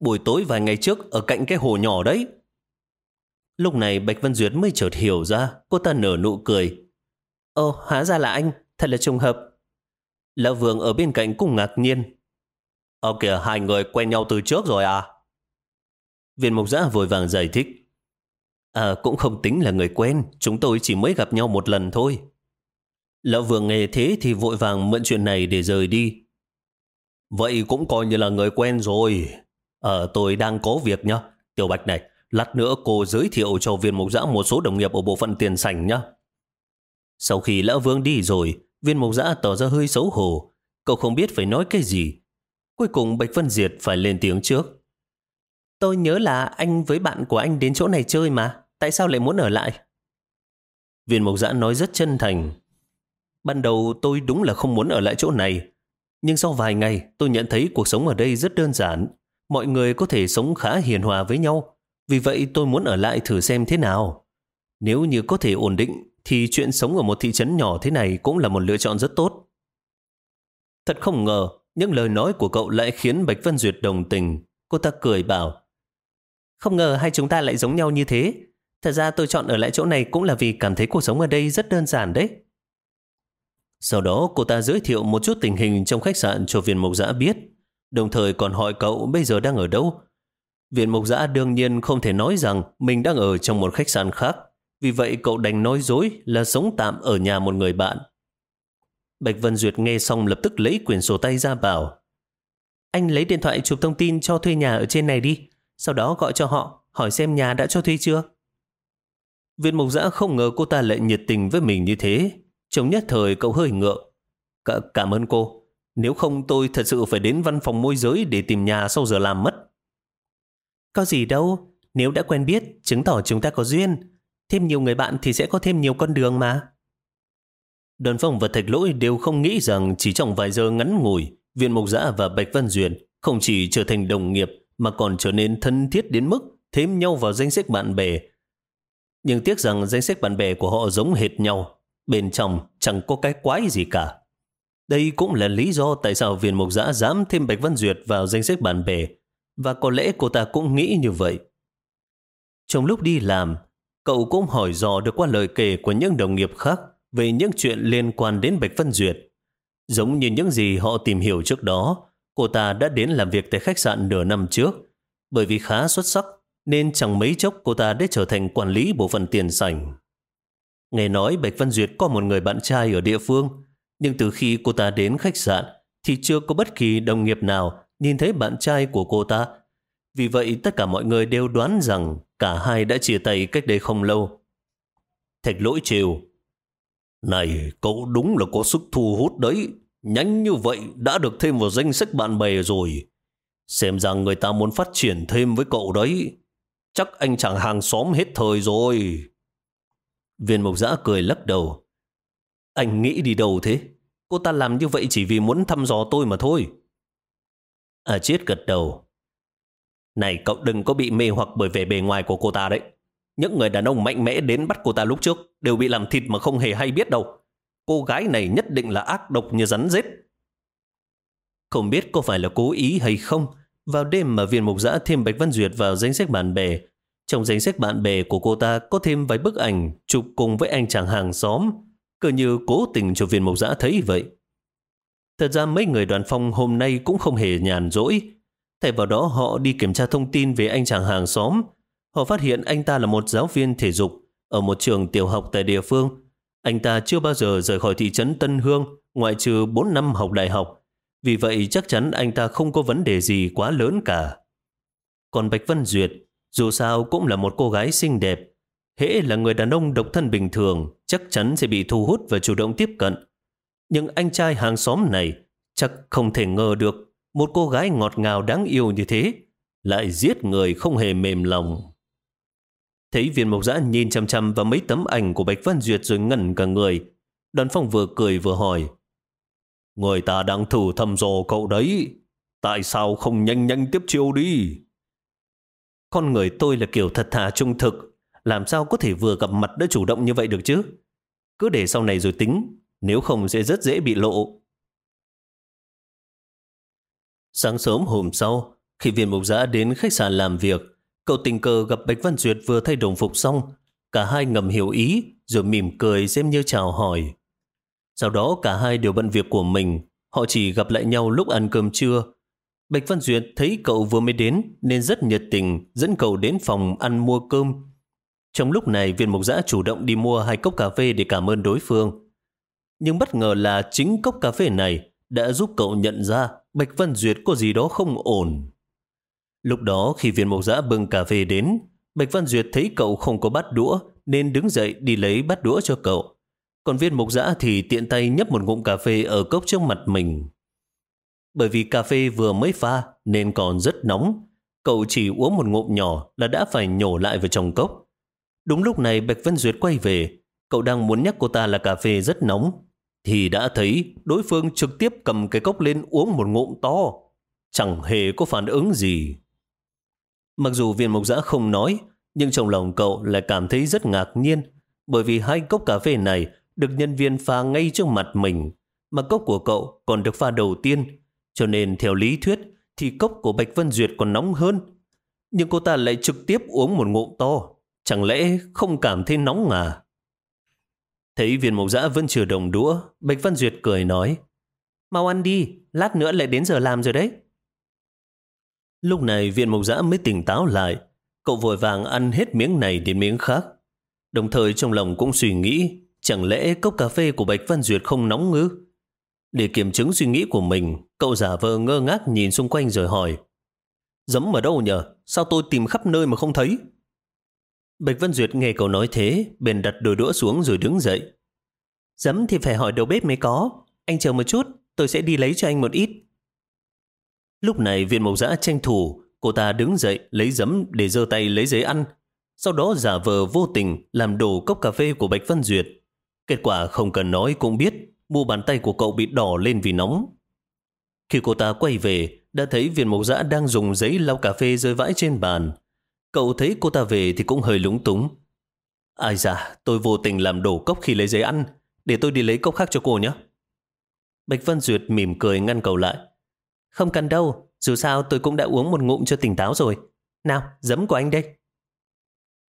Buổi tối vài ngày trước ở cạnh cái hồ nhỏ đấy. Lúc này Bạch Văn Duyệt mới chợt hiểu ra. Cô ta nở nụ cười. Ồ, hóa ra là anh. Thật là trùng hợp. Lão Vương ở bên cạnh cũng ngạc nhiên. Ờ kìa, hai người quen nhau từ trước rồi à? Viên mộc giã vội vàng giải thích. À cũng không tính là người quen, chúng tôi chỉ mới gặp nhau một lần thôi. Lão Vương nghe thế thì vội vàng mượn chuyện này để rời đi. Vậy cũng coi như là người quen rồi. Ờ tôi đang có việc nhá. Tiểu Bạch này, lát nữa cô giới thiệu cho viên mục giã một số đồng nghiệp ở bộ phận tiền sảnh nhá. Sau khi Lão Vương đi rồi, viên mục giã tỏ ra hơi xấu hổ. Cậu không biết phải nói cái gì. Cuối cùng Bạch Vân Diệt phải lên tiếng trước. Tôi nhớ là anh với bạn của anh đến chỗ này chơi mà. Tại sao lại muốn ở lại? Viên Mộc Giã nói rất chân thành. Ban đầu tôi đúng là không muốn ở lại chỗ này. Nhưng sau vài ngày tôi nhận thấy cuộc sống ở đây rất đơn giản. Mọi người có thể sống khá hiền hòa với nhau. Vì vậy tôi muốn ở lại thử xem thế nào. Nếu như có thể ổn định thì chuyện sống ở một thị trấn nhỏ thế này cũng là một lựa chọn rất tốt. Thật không ngờ, những lời nói của cậu lại khiến Bạch Vân Duyệt đồng tình. Cô ta cười bảo, không ngờ hai chúng ta lại giống nhau như thế. Thật ra tôi chọn ở lại chỗ này cũng là vì cảm thấy cuộc sống ở đây rất đơn giản đấy. Sau đó cô ta giới thiệu một chút tình hình trong khách sạn cho viên mộc giã biết, đồng thời còn hỏi cậu bây giờ đang ở đâu. Viên mộc giã đương nhiên không thể nói rằng mình đang ở trong một khách sạn khác, vì vậy cậu đành nói dối là sống tạm ở nhà một người bạn. Bạch Vân Duyệt nghe xong lập tức lấy quyển sổ tay ra bảo Anh lấy điện thoại chụp thông tin cho thuê nhà ở trên này đi, sau đó gọi cho họ, hỏi xem nhà đã cho thuê chưa. Viên mục giã không ngờ cô ta lại nhiệt tình với mình như thế. Trong nhất thời cậu hơi ngượng. C cảm ơn cô. Nếu không tôi thật sự phải đến văn phòng môi giới để tìm nhà sau giờ làm mất. Có gì đâu. Nếu đã quen biết, chứng tỏ chúng ta có duyên. Thêm nhiều người bạn thì sẽ có thêm nhiều con đường mà. Đơn phong và thạch lỗi đều không nghĩ rằng chỉ trong vài giờ ngắn ngủi, viên mục giã và Bạch Văn duyệt không chỉ trở thành đồng nghiệp mà còn trở nên thân thiết đến mức thêm nhau vào danh sách bạn bè nhưng tiếc rằng danh sách bạn bè của họ giống hệt nhau. Bên trong chẳng có cái quái gì cả. Đây cũng là lý do tại sao viên mục giã dám thêm Bạch Văn Duyệt vào danh sách bạn bè. Và có lẽ cô ta cũng nghĩ như vậy. Trong lúc đi làm, cậu cũng hỏi dò được qua lời kể của những đồng nghiệp khác về những chuyện liên quan đến Bạch Văn Duyệt. Giống như những gì họ tìm hiểu trước đó, cô ta đã đến làm việc tại khách sạn nửa năm trước. Bởi vì khá xuất sắc nên chẳng mấy chốc cô ta đã trở thành quản lý bộ phận tiền sảnh. Nghe nói Bạch Văn Duyệt có một người bạn trai ở địa phương, nhưng từ khi cô ta đến khách sạn thì chưa có bất kỳ đồng nghiệp nào nhìn thấy bạn trai của cô ta. Vì vậy tất cả mọi người đều đoán rằng cả hai đã chia tay cách đây không lâu. Thạch lỗi trêu. Này, cậu đúng là có sức thu hút đấy. Nhanh như vậy đã được thêm vào danh sách bạn bè rồi. Xem rằng người ta muốn phát triển thêm với cậu đấy. Chắc anh chẳng hàng xóm hết thời rồi. Viên mộc giã cười lắc đầu. Anh nghĩ đi đâu thế? Cô ta làm như vậy chỉ vì muốn thăm dò tôi mà thôi. À chết gật đầu. Này cậu đừng có bị mê hoặc bởi vẻ bề ngoài của cô ta đấy. Những người đàn ông mạnh mẽ đến bắt cô ta lúc trước đều bị làm thịt mà không hề hay biết đâu. Cô gái này nhất định là ác độc như rắn rết. Không biết có phải là cố ý hay không, vào đêm mà viên mục giã thêm Bạch Văn Duyệt vào danh sách bạn bè. Trong danh sách bạn bè của cô ta có thêm vài bức ảnh chụp cùng với anh chàng hàng xóm, cứ như cố tình cho viên mục giã thấy vậy. Thật ra mấy người đoàn phong hôm nay cũng không hề nhàn rỗi. Thay vào đó họ đi kiểm tra thông tin về anh chàng hàng xóm. Họ phát hiện anh ta là một giáo viên thể dục ở một trường tiểu học tại địa phương. Anh ta chưa bao giờ rời khỏi thị trấn Tân Hương ngoại trừ 4 năm học đại học. Vì vậy chắc chắn anh ta không có vấn đề gì quá lớn cả. Còn Bạch Vân Duyệt, dù sao cũng là một cô gái xinh đẹp. Hễ là người đàn ông độc thân bình thường, chắc chắn sẽ bị thu hút và chủ động tiếp cận. Nhưng anh trai hàng xóm này chắc không thể ngờ được một cô gái ngọt ngào đáng yêu như thế lại giết người không hề mềm lòng. Thấy viên mộc giã nhìn chăm chăm vào mấy tấm ảnh của Bạch Văn Duyệt rồi ngẩn cả người. Đoàn phong vừa cười vừa hỏi. Người ta đang thử thăm dò cậu đấy. Tại sao không nhanh nhanh tiếp chiêu đi? Con người tôi là kiểu thật thà trung thực. Làm sao có thể vừa gặp mặt đã chủ động như vậy được chứ? Cứ để sau này rồi tính. Nếu không sẽ rất dễ bị lộ. Sáng sớm hôm sau, khi viên mục giã đến khách sạn làm việc, cậu tình cờ gặp Bạch Văn Duyệt vừa thay đồng phục xong. Cả hai ngầm hiểu ý, rồi mỉm cười xem như chào hỏi. Sau đó cả hai đều bận việc của mình, họ chỉ gặp lại nhau lúc ăn cơm trưa. Bạch Văn Duyệt thấy cậu vừa mới đến nên rất nhiệt tình dẫn cậu đến phòng ăn mua cơm. Trong lúc này viên mục giã chủ động đi mua hai cốc cà phê để cảm ơn đối phương. Nhưng bất ngờ là chính cốc cà phê này đã giúp cậu nhận ra Bạch Văn Duyệt có gì đó không ổn. Lúc đó khi viên mộc giã bưng cà phê đến, Bạch Văn Duyệt thấy cậu không có bát đũa nên đứng dậy đi lấy bát đũa cho cậu. Còn viên mộc giã thì tiện tay nhấp một ngụm cà phê ở cốc trước mặt mình. Bởi vì cà phê vừa mới pha nên còn rất nóng. Cậu chỉ uống một ngụm nhỏ là đã phải nhổ lại vào trong cốc. Đúng lúc này Bạch văn Duyệt quay về. Cậu đang muốn nhắc cô ta là cà phê rất nóng. Thì đã thấy đối phương trực tiếp cầm cái cốc lên uống một ngụm to. Chẳng hề có phản ứng gì. Mặc dù viên mục giã không nói, nhưng trong lòng cậu lại cảm thấy rất ngạc nhiên bởi vì hai cốc cà phê này được nhân viên pha ngay trước mặt mình, mà cốc của cậu còn được pha đầu tiên, cho nên theo lý thuyết thì cốc của Bạch Vân Duyệt còn nóng hơn. Nhưng cô ta lại trực tiếp uống một ngụm to, chẳng lẽ không cảm thấy nóng à? Thấy viên mộc dã vẫn chưa đồng đũa, Bạch Vân Duyệt cười nói, Mau ăn đi, lát nữa lại đến giờ làm rồi đấy. Lúc này viên mộc dã mới tỉnh táo lại, cậu vội vàng ăn hết miếng này đến miếng khác. Đồng thời trong lòng cũng suy nghĩ Chẳng lẽ cốc cà phê của Bạch Văn Duyệt không nóng ngư? Để kiểm chứng suy nghĩ của mình, cậu giả vờ ngơ ngác nhìn xung quanh rồi hỏi. Giấm ở đâu nhờ? Sao tôi tìm khắp nơi mà không thấy? Bạch Văn Duyệt nghe cậu nói thế, bèn đặt đôi đũa xuống rồi đứng dậy. Giấm thì phải hỏi đầu bếp mới có. Anh chờ một chút, tôi sẽ đi lấy cho anh một ít. Lúc này viên mộc giã tranh thủ, cô ta đứng dậy lấy giấm để giơ tay lấy giấy ăn. Sau đó giả vờ vô tình làm đổ cốc cà phê của Bạch Văn Duyệt. Kết quả không cần nói cũng biết, mu bàn tay của cậu bị đỏ lên vì nóng. Khi cô ta quay về, đã thấy viên mộc giã đang dùng giấy lau cà phê rơi vãi trên bàn. Cậu thấy cô ta về thì cũng hơi lúng túng. Ai dạ, tôi vô tình làm đổ cốc khi lấy giấy ăn, để tôi đi lấy cốc khác cho cô nhé. Bạch văn Duyệt mỉm cười ngăn cậu lại. Không cần đâu, dù sao tôi cũng đã uống một ngụm cho tỉnh táo rồi. Nào, giấm của anh đây.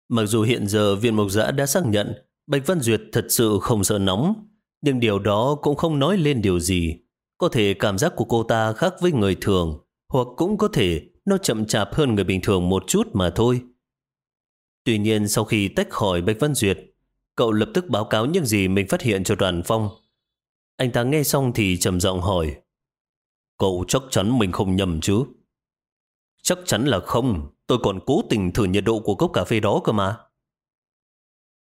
Mặc dù hiện giờ viên mộc giã đã xác nhận Bạch Văn Duyệt thật sự không sợ nóng, nhưng điều đó cũng không nói lên điều gì. Có thể cảm giác của cô ta khác với người thường, hoặc cũng có thể nó chậm chạp hơn người bình thường một chút mà thôi. Tuy nhiên sau khi tách khỏi Bạch Văn Duyệt, cậu lập tức báo cáo những gì mình phát hiện cho đoàn phong. Anh ta nghe xong thì trầm giọng hỏi, Cậu chắc chắn mình không nhầm chứ? Chắc chắn là không, tôi còn cố tình thử nhiệt độ của cốc cà phê đó cơ mà.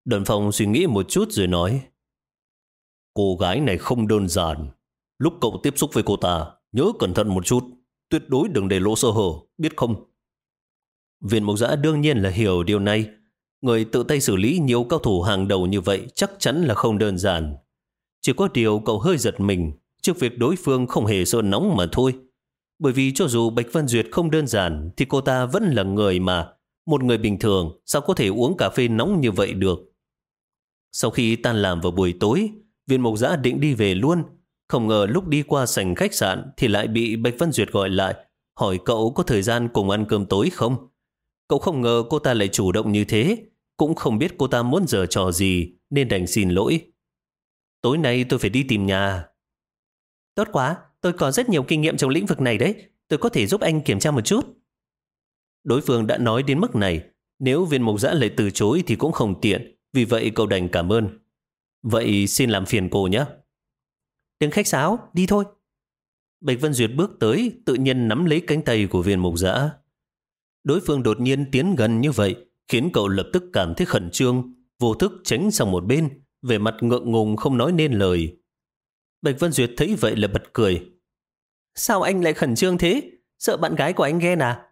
Đoàn phòng suy nghĩ một chút rồi nói Cô gái này không đơn giản. Lúc cậu tiếp xúc với cô ta, nhớ cẩn thận một chút. Tuyệt đối đừng để lỗ sơ hở, biết không? Viên mộc giã đương nhiên là hiểu điều này. Người tự tay xử lý nhiều cao thủ hàng đầu như vậy chắc chắn là không đơn giản. Chỉ có điều cậu hơi giật mình trước việc đối phương không hề sợ nóng mà thôi. Bởi vì cho dù Bạch Văn Duyệt không đơn giản thì cô ta vẫn là người mà một người bình thường sao có thể uống cà phê nóng như vậy được. Sau khi tan làm vào buổi tối, viên mộc giã định đi về luôn. Không ngờ lúc đi qua sảnh khách sạn thì lại bị Bạch Văn Duyệt gọi lại, hỏi cậu có thời gian cùng ăn cơm tối không? Cậu không ngờ cô ta lại chủ động như thế, cũng không biết cô ta muốn giờ trò gì nên đành xin lỗi. Tối nay tôi phải đi tìm nhà. Tốt quá, tôi có rất nhiều kinh nghiệm trong lĩnh vực này đấy. tôi có thể giúp anh kiểm tra một chút. Đối phương đã nói đến mức này, nếu viên mục giã lại từ chối thì cũng không tiện, vì vậy cậu đành cảm ơn. Vậy xin làm phiền cô nhé. Đừng khách sáo, đi thôi. Bạch Vân Duyệt bước tới, tự nhiên nắm lấy cánh tay của viên mục giã. Đối phương đột nhiên tiến gần như vậy, khiến cậu lập tức cảm thấy khẩn trương, vô thức tránh sang một bên, về mặt ngượng ngùng không nói nên lời. Bạch Vân Duyệt thấy vậy là bật cười. Sao anh lại khẩn trương thế? Sợ bạn gái của anh ghen à?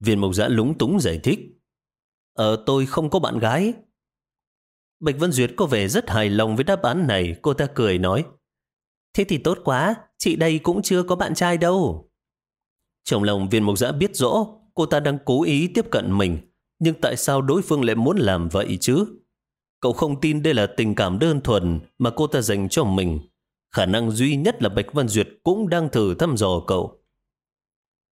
Viên mục giã lúng túng giải thích. Ờ, tôi không có bạn gái. Bạch Vân Duyệt có vẻ rất hài lòng với đáp án này, cô ta cười nói. Thế thì tốt quá, chị đây cũng chưa có bạn trai đâu. Trong lòng viên mục giã biết rõ, cô ta đang cố ý tiếp cận mình, nhưng tại sao đối phương lại muốn làm vậy chứ? Cậu không tin đây là tình cảm đơn thuần mà cô ta dành cho mình. Khả năng duy nhất là Bạch văn Duyệt cũng đang thử thăm dò cậu.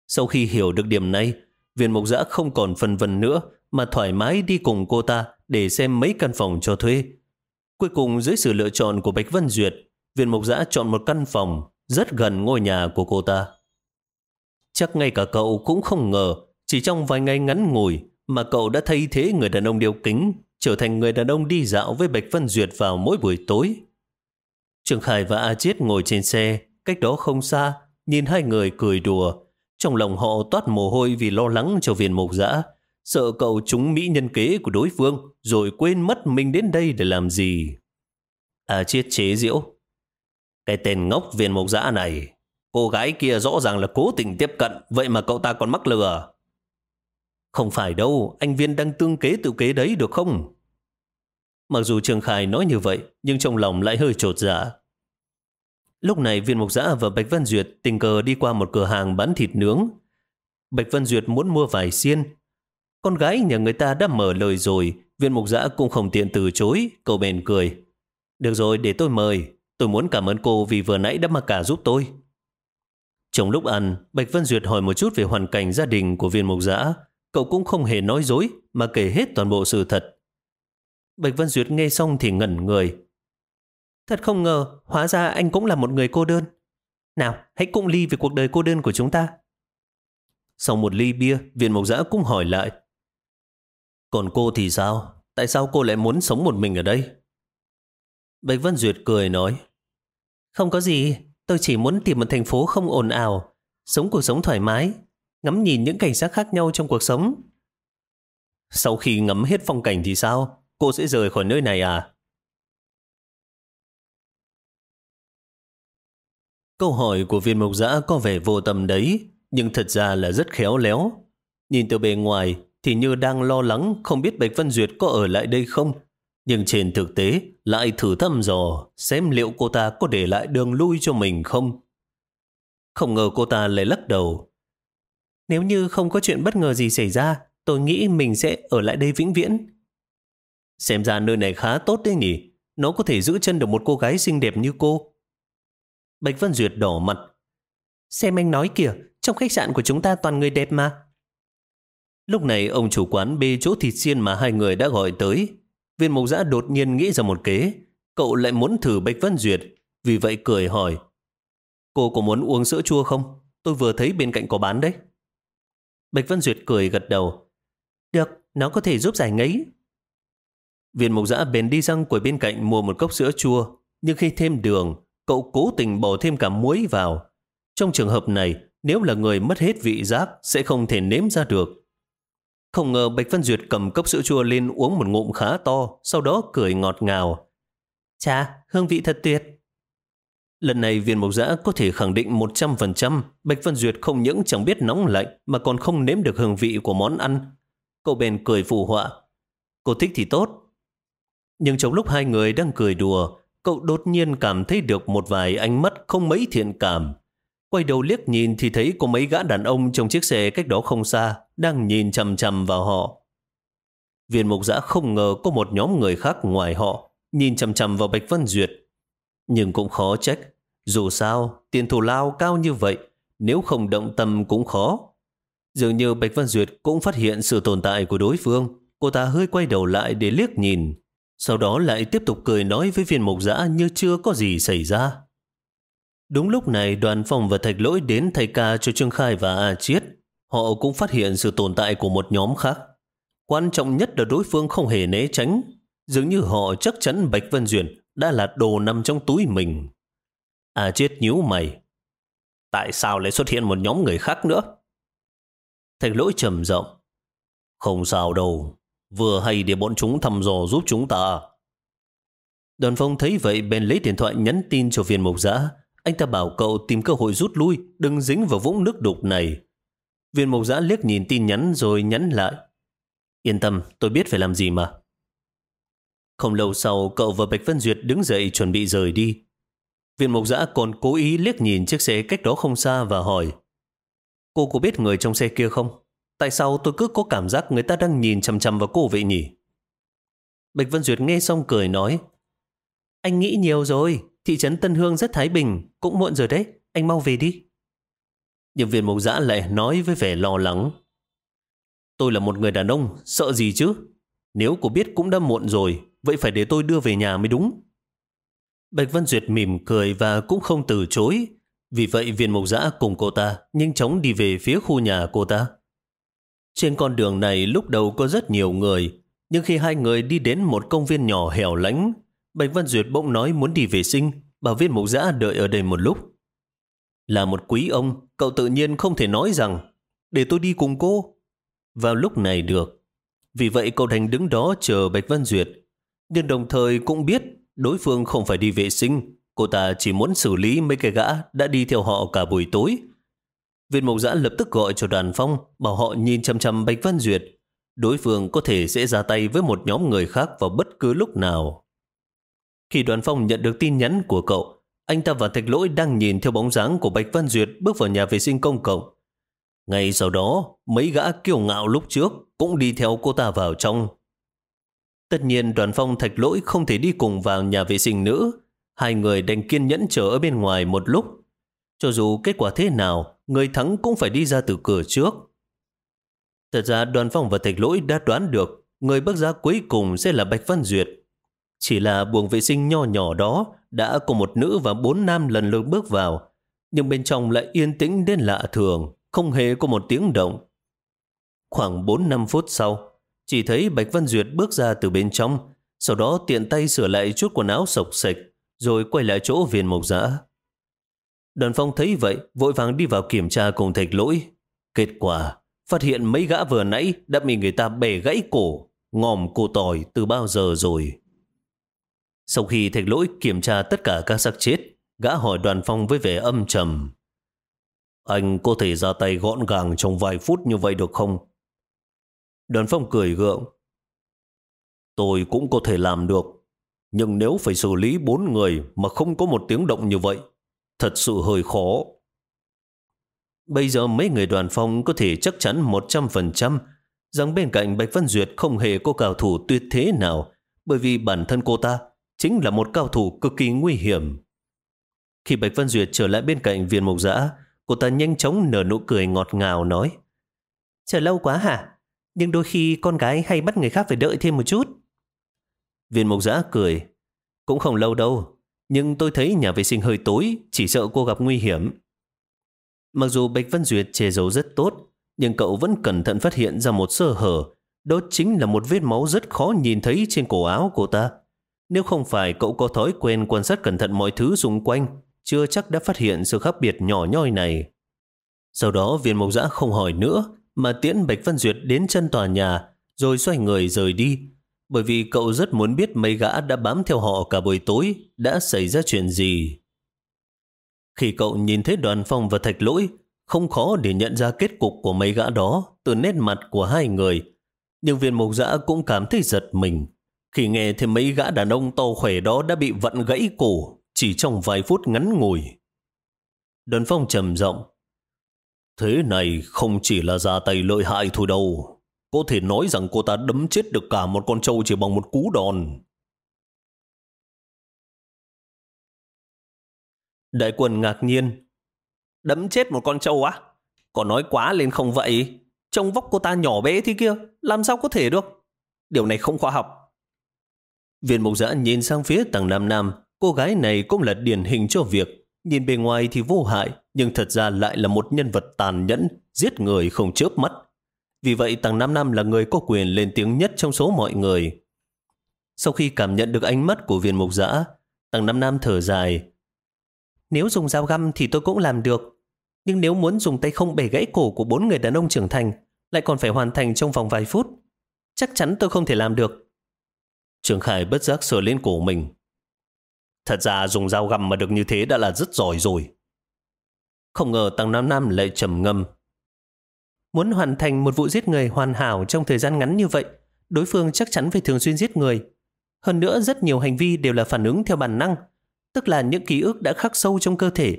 Sau khi hiểu được điểm này, viên mục giã không còn phân vân nữa mà thoải mái đi cùng cô ta để xem mấy căn phòng cho thuê. Cuối cùng dưới sự lựa chọn của Bạch văn Duyệt, viên mục giã chọn một căn phòng rất gần ngôi nhà của cô ta. Chắc ngay cả cậu cũng không ngờ chỉ trong vài ngày ngắn ngủi mà cậu đã thay thế người đàn ông đeo kính trở thành người đàn ông đi dạo với Bạch văn Duyệt vào mỗi buổi tối. Trường Khải và A Chiết ngồi trên xe, cách đó không xa, nhìn hai người cười đùa. Trong lòng họ toát mồ hôi vì lo lắng cho viên mục giã, sợ cậu trúng mỹ nhân kế của đối phương, rồi quên mất mình đến đây để làm gì. A Chiết chế diễu. Cái tên ngốc viên mục giã này, cô gái kia rõ ràng là cố tình tiếp cận, vậy mà cậu ta còn mắc lừa. Không phải đâu, anh Viên đang tương kế tự kế đấy được không? Mặc dù Trường khai nói như vậy, nhưng trong lòng lại hơi trột dạ. Lúc này Viên Mục Giã và Bạch văn Duyệt tình cờ đi qua một cửa hàng bán thịt nướng. Bạch văn Duyệt muốn mua vài xiên. Con gái nhà người ta đã mở lời rồi, Viên Mục Giã cũng không tiện từ chối, cậu bèn cười. Được rồi, để tôi mời. Tôi muốn cảm ơn cô vì vừa nãy đã mặc cả giúp tôi. Trong lúc ăn, Bạch văn Duyệt hỏi một chút về hoàn cảnh gia đình của viên mục giã. Cậu cũng không hề nói dối mà kể hết toàn bộ sự thật. Bạch Vân Duyệt nghe xong thì ngẩn người. Thật không ngờ, hóa ra anh cũng là một người cô đơn. Nào, hãy cùng ly về cuộc đời cô đơn của chúng ta. Sau một ly bia, viên mộc giã cũng hỏi lại. Còn cô thì sao? Tại sao cô lại muốn sống một mình ở đây? Bạch Vân Duyệt cười nói. Không có gì, tôi chỉ muốn tìm một thành phố không ồn ào, sống cuộc sống thoải mái, ngắm nhìn những cảnh sắc khác nhau trong cuộc sống. Sau khi ngắm hết phong cảnh thì sao? Cô sẽ rời khỏi nơi này à? Câu hỏi của viên mộc giã có vẻ vô tâm đấy, nhưng thật ra là rất khéo léo. Nhìn từ bề ngoài thì như đang lo lắng không biết Bạch Vân Duyệt có ở lại đây không. Nhưng trên thực tế lại thử thăm dò xem liệu cô ta có để lại đường lui cho mình không. Không ngờ cô ta lại lắc đầu. Nếu như không có chuyện bất ngờ gì xảy ra, tôi nghĩ mình sẽ ở lại đây vĩnh viễn. Xem ra nơi này khá tốt đấy nhỉ. Nó có thể giữ chân được một cô gái xinh đẹp như cô. Bạch Vân Duyệt đỏ mặt. Xem anh nói kìa, trong khách sạn của chúng ta toàn người đẹp mà. Lúc này ông chủ quán bê chỗ thịt xiên mà hai người đã gọi tới. Viên mộc giã đột nhiên nghĩ ra một kế. Cậu lại muốn thử Bạch Vân Duyệt. Vì vậy cười hỏi. Cô có muốn uống sữa chua không? Tôi vừa thấy bên cạnh có bán đấy. Bạch Vân Duyệt cười gật đầu. Được, nó có thể giúp giải ngấy. Viên mộc giã bèn đi răng quầy bên cạnh mua một cốc sữa chua. Nhưng khi thêm đường, cậu cố tình bỏ thêm cả muối vào. Trong trường hợp này, nếu là người mất hết vị giác sẽ không thể nếm ra được. Không ngờ Bạch Vân Duyệt cầm cốc sữa chua lên uống một ngụm khá to, sau đó cười ngọt ngào. Chà, hương vị thật tuyệt. Lần này viên mộc giã có thể khẳng định 100% Bạch Vân Duyệt không những chẳng biết nóng lạnh mà còn không nếm được hương vị của món ăn. Cậu bèn cười phù họa. Cô thích thì tốt. Nhưng trong lúc hai người đang cười đùa, cậu đột nhiên cảm thấy được một vài ánh mắt không mấy thiện cảm. Quay đầu liếc nhìn thì thấy có mấy gã đàn ông trong chiếc xe cách đó không xa đang nhìn chầm chầm vào họ. Viên mục giã không ngờ có một nhóm người khác ngoài họ nhìn chầm chầm vào Bạch Vân Duyệt. Nhưng cũng khó trách. Dù sao, tiền thù lao cao như vậy, nếu không động tâm cũng khó. Dường như Bạch Vân Duyệt cũng phát hiện sự tồn tại của đối phương. Cô ta hơi quay đầu lại để liếc nhìn. Sau đó lại tiếp tục cười nói với viên mục giã như chưa có gì xảy ra. Đúng lúc này, đoàn phòng và thạch lỗi đến thay ca cho Trương Khai và A Chiết. Họ cũng phát hiện sự tồn tại của một nhóm khác. Quan trọng nhất là đối phương không hề né tránh. Dường như họ chắc chắn Bạch Vân Duyên đã là đồ nằm trong túi mình. A Chiết nhíu mày. Tại sao lại xuất hiện một nhóm người khác nữa? Thạch lỗi trầm rộng. Không sao đâu. Vừa hay để bọn chúng thăm dò giúp chúng ta. Đoàn phong thấy vậy bèn lấy điện thoại nhắn tin cho viên mộc giã. Anh ta bảo cậu tìm cơ hội rút lui, đừng dính vào vũng nước đục này. Viên mộc giã liếc nhìn tin nhắn rồi nhắn lại. Yên tâm, tôi biết phải làm gì mà. Không lâu sau, cậu và Bạch Vân Duyệt đứng dậy chuẩn bị rời đi. Viên mộc giã còn cố ý liếc nhìn chiếc xe cách đó không xa và hỏi Cô có biết người trong xe kia không? Tại sao tôi cứ có cảm giác người ta đang nhìn chằm chằm vào cô vậy nhỉ? Bạch Vân Duyệt nghe xong cười nói Anh nghĩ nhiều rồi, thị trấn Tân Hương rất thái bình, cũng muộn rồi đấy, anh mau về đi. Nhân viên mộc giã lại nói với vẻ lo lắng Tôi là một người đàn ông, sợ gì chứ? Nếu cô biết cũng đã muộn rồi, vậy phải để tôi đưa về nhà mới đúng. Bạch Vân Duyệt mỉm cười và cũng không từ chối. Vì vậy viên mộc giã cùng cô ta nhanh chóng đi về phía khu nhà cô ta. Trên con đường này lúc đầu có rất nhiều người, nhưng khi hai người đi đến một công viên nhỏ hẻo lánh, Bạch Văn Duyệt bỗng nói muốn đi vệ sinh, bảo viên mục giã đợi ở đây một lúc. Là một quý ông, cậu tự nhiên không thể nói rằng để tôi đi cùng cô. Vào lúc này được. Vì vậy cậu đành đứng đó chờ Bạch Văn Duyệt. Nhưng đồng thời cũng biết đối phương không phải đi vệ sinh. Cô ta chỉ muốn xử lý mấy cái gã đã đi theo họ cả buổi tối. Viên mộc giã lập tức gọi cho đoàn phong, bảo họ nhìn chăm chăm Bạch Văn Duyệt. Đối phương có thể sẽ ra tay với một nhóm người khác vào bất cứ lúc nào. Khi đoàn phong nhận được tin nhắn của cậu, anh ta và Thạch Lỗi đang nhìn theo bóng dáng của Bạch Văn Duyệt bước vào nhà vệ sinh công cộng. Ngay sau đó, mấy gã kiêu ngạo lúc trước cũng đi theo cô ta vào trong. Tất nhiên đoàn phong Thạch Lỗi không thể đi cùng vào nhà vệ sinh nữa. Hai người đành kiên nhẫn chờ ở bên ngoài một lúc. Cho dù kết quả thế nào, người thắng cũng phải đi ra từ cửa trước. Thật ra đoàn phong và thạch lỗi đã đoán được người bước ra cuối cùng sẽ là Bạch Văn Duyệt. Chỉ là buồng vệ sinh nho nhỏ đó đã có một nữ và bốn nam lần lượt bước vào, nhưng bên trong lại yên tĩnh đến lạ thường, không hề có một tiếng động. Khoảng 4-5 phút sau, chỉ thấy Bạch Văn Duyệt bước ra từ bên trong, sau đó tiện tay sửa lại chút quần áo sộc sạch, rồi quay lại chỗ viên mộc giã. Đoàn phong thấy vậy, vội vàng đi vào kiểm tra cùng thạch lỗi. Kết quả, phát hiện mấy gã vừa nãy đã bị người ta bẻ gãy cổ, ngòm cổ tỏi từ bao giờ rồi. Sau khi thạch lỗi kiểm tra tất cả các xác chết, gã hỏi đoàn phong với vẻ âm trầm. Anh có thể ra tay gọn gàng trong vài phút như vậy được không? Đoàn phong cười gượng. Tôi cũng có thể làm được, nhưng nếu phải xử lý bốn người mà không có một tiếng động như vậy, thật sự hơi khó. Bây giờ mấy người đoàn phong có thể chắc chắn 100% rằng bên cạnh Bạch Văn Duyệt không hề có cao thủ tuyệt thế nào, bởi vì bản thân cô ta chính là một cao thủ cực kỳ nguy hiểm. Khi Bạch Văn Duyệt trở lại bên cạnh viên mộc giã, cô ta nhanh chóng nở nụ cười ngọt ngào nói Chờ lâu quá hả? Nhưng đôi khi con gái hay bắt người khác phải đợi thêm một chút. Viên mộc giã cười Cũng không lâu đâu, nhưng tôi thấy nhà vệ sinh hơi tối, chỉ sợ cô gặp nguy hiểm. Mặc dù Bạch Văn Duyệt che giấu rất tốt, nhưng cậu vẫn cẩn thận phát hiện ra một sơ hở. Đó chính là một vết máu rất khó nhìn thấy trên cổ áo của ta. Nếu không phải cậu có thói quen quan sát cẩn thận mọi thứ xung quanh, chưa chắc đã phát hiện sự khác biệt nhỏ nhoi này. Sau đó viên mộc giã không hỏi nữa, mà tiễn Bạch Văn Duyệt đến chân tòa nhà, rồi xoay người rời đi, bởi vì cậu rất muốn biết mấy gã đã bám theo họ cả buổi tối đã xảy ra chuyện gì. Khi cậu nhìn thấy đoàn phong và thạch lỗi, không khó để nhận ra kết cục của mấy gã đó từ nét mặt của hai người. Nhưng viên mục giã cũng cảm thấy giật mình. Khi nghe thấy mấy gã đàn ông to khỏe đó đã bị vặn gãy cổ chỉ trong vài phút ngắn ngủi. Đoàn phong trầm rộng. Thế này không chỉ là ra tay lợi hại thôi đâu. Có thể nói rằng cô ta đấm chết được cả một con trâu chỉ bằng một cú đòn. Đại quần ngạc nhiên. Đấm chết một con trâu á? Có nói quá lên không vậy? Trông vóc cô ta nhỏ bé thế kia, làm sao có thể được? Điều này không khoa học. Viên mục giã nhìn sang phía tầng Nam Nam, cô gái này cũng là điển hình cho việc Nhìn bề ngoài thì vô hại, nhưng thật ra lại là một nhân vật tàn nhẫn, giết người không chớp mắt. Vì vậy Tăng Nam Nam là người có quyền lên tiếng nhất trong số mọi người. Sau khi cảm nhận được ánh mắt của viên mục giã, Tăng Nam Nam thở dài. Nếu dùng dao găm thì tôi cũng làm được. Nhưng nếu muốn dùng tay không bể gãy cổ của bốn người đàn ông trưởng thành, lại còn phải hoàn thành trong vòng vài phút, chắc chắn tôi không thể làm được. Trường Khải bất giác sờ lên cổ mình. Thật ra dùng dao găm mà được như thế đã là rất giỏi rồi. Không ngờ Tăng Nam Nam lại trầm ngâm. Muốn hoàn thành một vụ giết người hoàn hảo trong thời gian ngắn như vậy, đối phương chắc chắn phải thường xuyên giết người. Hơn nữa rất nhiều hành vi đều là phản ứng theo bản năng, tức là những ký ức đã khắc sâu trong cơ thể.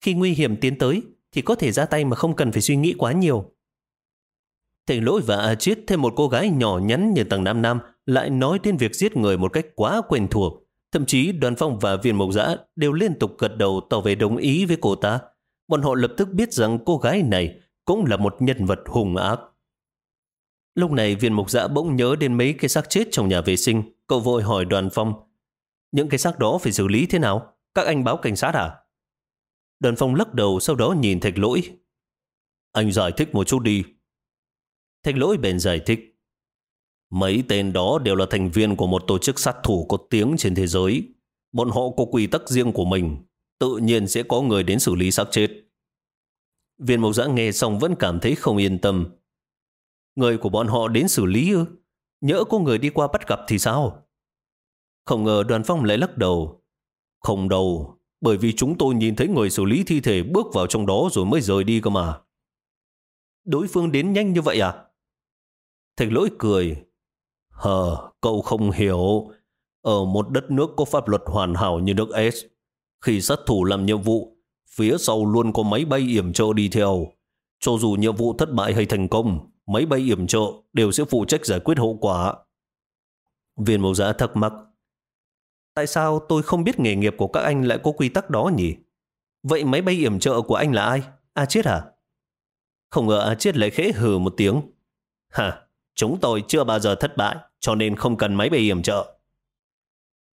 Khi nguy hiểm tiến tới thì có thể ra tay mà không cần phải suy nghĩ quá nhiều. Thành lỗi và A Chiết thêm một cô gái nhỏ nhắn như tầng Nam Nam lại nói đến việc giết người một cách quá quen thuộc. Thậm chí đoàn phong và viên mộc giã đều liên tục gật đầu tỏ vẻ đồng ý với cô ta. Bọn họ lập tức biết rằng cô gái này cũng là một nhân vật hùng ác. Lúc này viên mục giã bỗng nhớ đến mấy cái xác chết trong nhà vệ sinh. Cậu vội hỏi đoàn phong. Những cái xác đó phải xử lý thế nào? Các anh báo cảnh sát à? Đoàn phong lắc đầu sau đó nhìn thạch lỗi. Anh giải thích một chút đi. Thạch lỗi bèn giải thích. Mấy tên đó đều là thành viên của một tổ chức sát thủ có tiếng trên thế giới. Bọn họ có quy tắc riêng của mình. Tự nhiên sẽ có người đến xử lý xác chết. Viên mộc giã nghe xong vẫn cảm thấy không yên tâm. Người của bọn họ đến xử lý ư? Nhỡ có người đi qua bắt gặp thì sao? Không ngờ đoàn phong lại lắc đầu. Không đâu, bởi vì chúng tôi nhìn thấy người xử lý thi thể bước vào trong đó rồi mới rời đi cơ mà. Đối phương đến nhanh như vậy à? Thạch lỗi cười. Hờ, cậu không hiểu. Ở một đất nước có pháp luật hoàn hảo như nước S, khi sát thủ làm nhiệm vụ, phía sau luôn có máy bay yểm trợ đi theo. Cho dù nhiệm vụ thất bại hay thành công, máy bay yểm trợ đều sẽ phụ trách giải quyết hậu quả. Viên mẫu giã thắc mắc. Tại sao tôi không biết nghề nghiệp của các anh lại có quy tắc đó nhỉ? Vậy máy bay yểm trợ của anh là ai? A Chiết hả? Không ngờ A Chiết lại khẽ hừ một tiếng. Hả? Chúng tôi chưa bao giờ thất bại, cho nên không cần máy bay yểm trợ.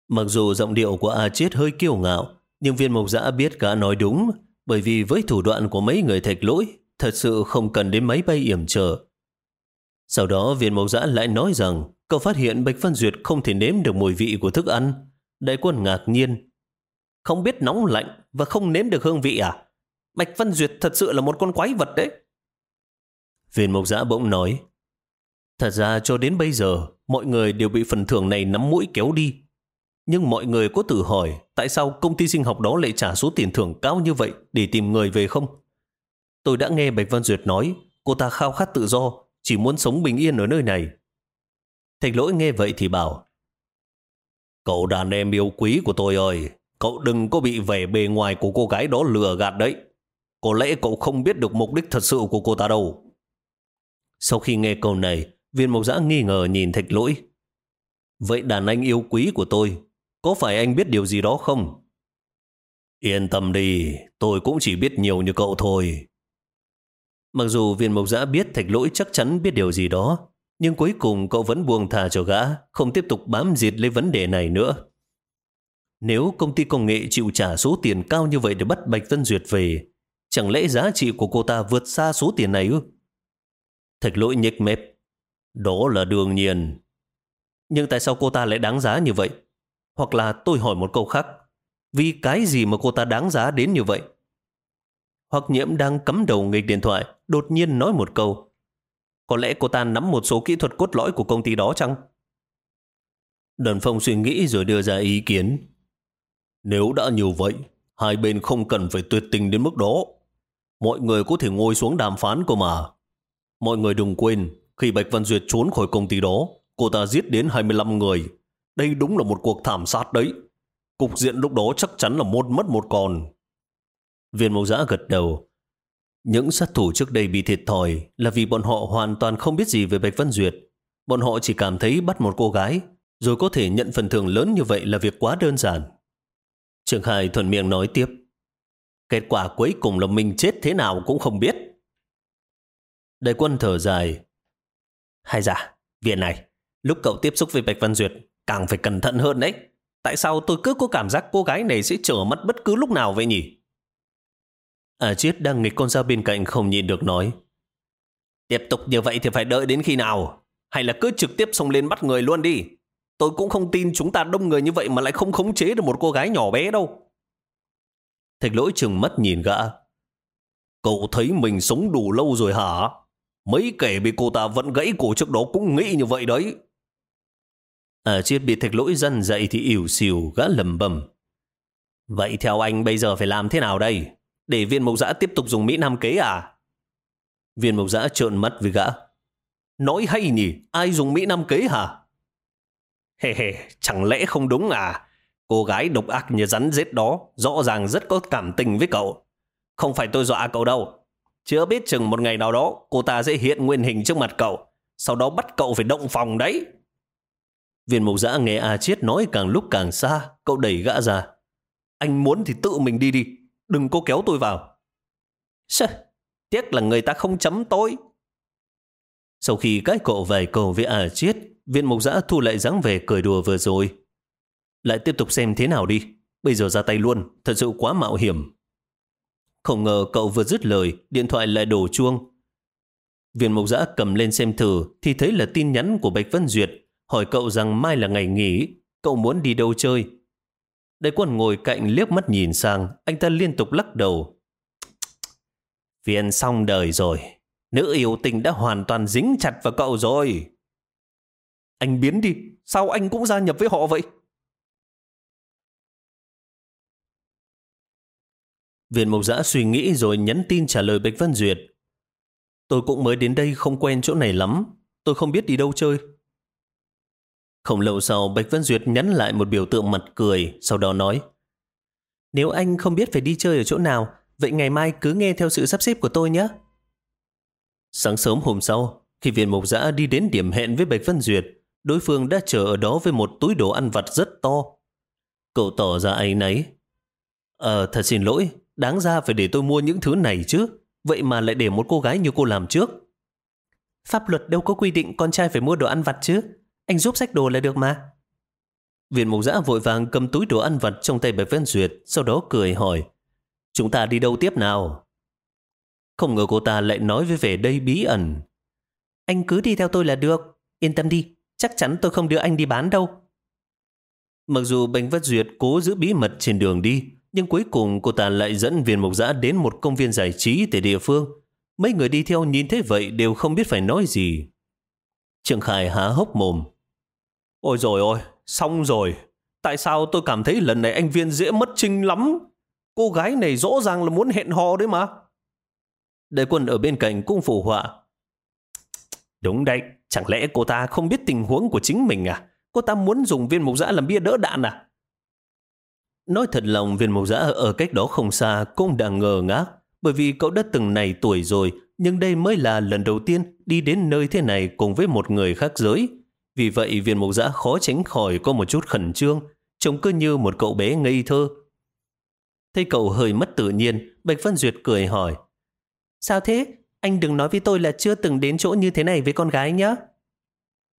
Mặc dù giọng điệu của A Chiết hơi kiêu ngạo, nhưng viên mộc giã biết gã nói đúng, bởi vì với thủ đoạn của mấy người thạch lỗi, thật sự không cần đến máy bay yểm trợ. Sau đó viên mộc giã lại nói rằng cậu phát hiện Bạch Văn Duyệt không thể nếm được mùi vị của thức ăn. Đại quân ngạc nhiên. Không biết nóng lạnh và không nếm được hương vị à? Bạch Văn Duyệt thật sự là một con quái vật đấy. Viên mộc giã bỗng nói. Thật ra cho đến bây giờ, mọi người đều bị phần thưởng này nắm mũi kéo đi. Nhưng mọi người có tự hỏi tại sao công ty sinh học đó lại trả số tiền thưởng cao như vậy để tìm người về không? Tôi đã nghe Bạch Văn Duyệt nói cô ta khao khát tự do, chỉ muốn sống bình yên ở nơi này. Thạch lỗi nghe vậy thì bảo Cậu đàn em yêu quý của tôi ơi, cậu đừng có bị vẻ bề ngoài của cô gái đó lừa gạt đấy. Có lẽ cậu không biết được mục đích thật sự của cô ta đâu. Sau khi nghe câu này, viên mộc giã nghi ngờ nhìn thạch lỗi. Vậy đàn anh yêu quý của tôi, có phải anh biết điều gì đó không? Yên tâm đi, tôi cũng chỉ biết nhiều như cậu thôi. Mặc dù viên mộc giã biết thạch lỗi chắc chắn biết điều gì đó, nhưng cuối cùng cậu vẫn buông thà cho gã, không tiếp tục bám diệt lấy vấn đề này nữa. Nếu công ty công nghệ chịu trả số tiền cao như vậy để bắt Bạch Tân Duyệt về, chẳng lẽ giá trị của cô ta vượt xa số tiền này ư? Thạch lỗi nhếch mép. Đó là đương nhiên. Nhưng tại sao cô ta lại đáng giá như vậy? Hoặc là tôi hỏi một câu khác. Vì cái gì mà cô ta đáng giá đến như vậy? Hoặc nhiễm đang cắm đầu nghịch điện thoại, đột nhiên nói một câu. Có lẽ cô ta nắm một số kỹ thuật cốt lõi của công ty đó chăng? Đoàn phong suy nghĩ rồi đưa ra ý kiến. Nếu đã nhiều vậy, hai bên không cần phải tuyệt tình đến mức đó. Mọi người có thể ngồi xuống đàm phán cơ mà. Mọi người đừng quên, khi Bạch Văn Duyệt trốn khỏi công ty đó, cô ta giết đến 25 người. Đây đúng là một cuộc thảm sát đấy. Cục diện lúc đó chắc chắn là một mất một còn. Viên mẫu giã gật đầu. Những sát thủ trước đây bị thiệt thòi là vì bọn họ hoàn toàn không biết gì về Bạch Văn Duyệt. Bọn họ chỉ cảm thấy bắt một cô gái, rồi có thể nhận phần thưởng lớn như vậy là việc quá đơn giản. Trường Khai thuận miệng nói tiếp. Kết quả cuối cùng là mình chết thế nào cũng không biết. Đại quân thở dài. Hay dạ, viện này, lúc cậu tiếp xúc với Bạch Văn Duyệt, càng phải cẩn thận hơn đấy. Tại sao tôi cứ có cảm giác cô gái này sẽ trở mất bất cứ lúc nào vậy nhỉ? À Chiết đang nghịch con dao bên cạnh không nhìn được nói. Tiếp tục như vậy thì phải đợi đến khi nào? Hay là cứ trực tiếp xông lên bắt người luôn đi? Tôi cũng không tin chúng ta đông người như vậy mà lại không khống chế được một cô gái nhỏ bé đâu. Thạch lỗi chừng mắt nhìn gã. Cậu thấy mình sống đủ lâu rồi hả? Mấy kẻ bị cô ta vẫn gãy cổ trước đó cũng nghĩ như vậy đấy. Ờ, Ở chiếc bị thạch lỗi dân dậy thì ỉu xìu gã lầm bầm. Vậy theo anh bây giờ phải làm thế nào đây? Để viên mộc giã tiếp tục dùng Mỹ Nam kế à? Viên mộc giã trợn mắt với gã. Nói hay nhỉ, ai dùng Mỹ Nam kế hả? Hề hề, chẳng lẽ không đúng à? Cô gái độc ác như rắn rết đó rõ ràng rất có cảm tình với cậu. Không phải tôi dọa cậu đâu. Chưa biết chừng một ngày nào đó cô ta sẽ hiện nguyên hình trước mặt cậu. Sau đó bắt cậu phải động phòng đấy. Viên Mộc giã nghe A Chiết nói càng lúc càng xa. Cậu đẩy gã ra. Anh muốn thì tự mình đi đi. Đừng có kéo tôi vào. Sơ, tiếc là người ta không chấm tôi. Sau khi cái cậu vài câu với A Chiết, viên Mộc giã thu lại dáng về cười đùa vừa rồi. Lại tiếp tục xem thế nào đi. Bây giờ ra tay luôn, thật sự quá mạo hiểm. Không ngờ cậu vừa dứt lời, điện thoại lại đổ chuông. Viên Mộc giã cầm lên xem thử thì thấy là tin nhắn của Bạch Vân Duyệt hỏi cậu rằng mai là ngày nghỉ, cậu muốn đi đâu chơi. Đại quân ngồi cạnh liếc mắt nhìn sang, anh ta liên tục lắc đầu. [TSK] Viên xong đời rồi, nữ yêu tình đã hoàn toàn dính chặt vào cậu rồi. Anh biến đi, sao anh cũng gia nhập với họ vậy? Viên mộc giã suy nghĩ rồi nhắn tin trả lời Bạch Văn Duyệt. Tôi cũng mới đến đây không quen chỗ này lắm. Tôi không biết đi đâu chơi. Không lâu sau, Bạch vân Duyệt nhắn lại một biểu tượng mặt cười, sau đó nói Nếu anh không biết phải đi chơi ở chỗ nào, vậy ngày mai cứ nghe theo sự sắp xếp của tôi nhé. Sáng sớm hôm sau, khi viên mộc giã đi đến điểm hẹn với Bạch vân Duyệt, đối phương đã chờ ở đó với một túi đồ ăn vặt rất to. Cậu tỏ ra ấy nấy. Ờ, thật xin lỗi, Đáng ra phải để tôi mua những thứ này chứ. Vậy mà lại để một cô gái như cô làm trước. Pháp luật đâu có quy định con trai phải mua đồ ăn vặt chứ. Anh giúp sách đồ là được mà. Viện mục giã vội vàng cầm túi đồ ăn vặt trong tay Bạch Vân Duyệt, sau đó cười hỏi. Chúng ta đi đâu tiếp nào? Không ngờ cô ta lại nói với vẻ đây bí ẩn. Anh cứ đi theo tôi là được. Yên tâm đi, chắc chắn tôi không đưa anh đi bán đâu. Mặc dù Bạch Vân Duyệt cố giữ bí mật trên đường đi, nhưng cuối cùng cô ta lại dẫn viên mục giã đến một công viên giải trí tại địa phương. Mấy người đi theo nhìn thế vậy đều không biết phải nói gì. Trương Khải há hốc mồm. Ôi rồi ôi, xong rồi. Tại sao tôi cảm thấy lần này anh viên dễ mất trinh lắm? Cô gái này rõ ràng là muốn hẹn hò đấy mà. Đại quân ở bên cạnh cũng phủ họa. Đúng đấy, chẳng lẽ cô ta không biết tình huống của chính mình à? Cô ta muốn dùng viên mục giã làm bia đỡ đạn à? Nói thật lòng viên mục giã ở cách đó không xa cũng đang ngờ ngác bởi vì cậu đã từng này tuổi rồi nhưng đây mới là lần đầu tiên đi đến nơi thế này cùng với một người khác giới. Vì vậy viên mộc giã khó tránh khỏi có một chút khẩn trương trông cứ như một cậu bé ngây thơ. Thấy cậu hơi mất tự nhiên Bạch Vân Duyệt cười hỏi Sao thế? Anh đừng nói với tôi là chưa từng đến chỗ như thế này với con gái nhé.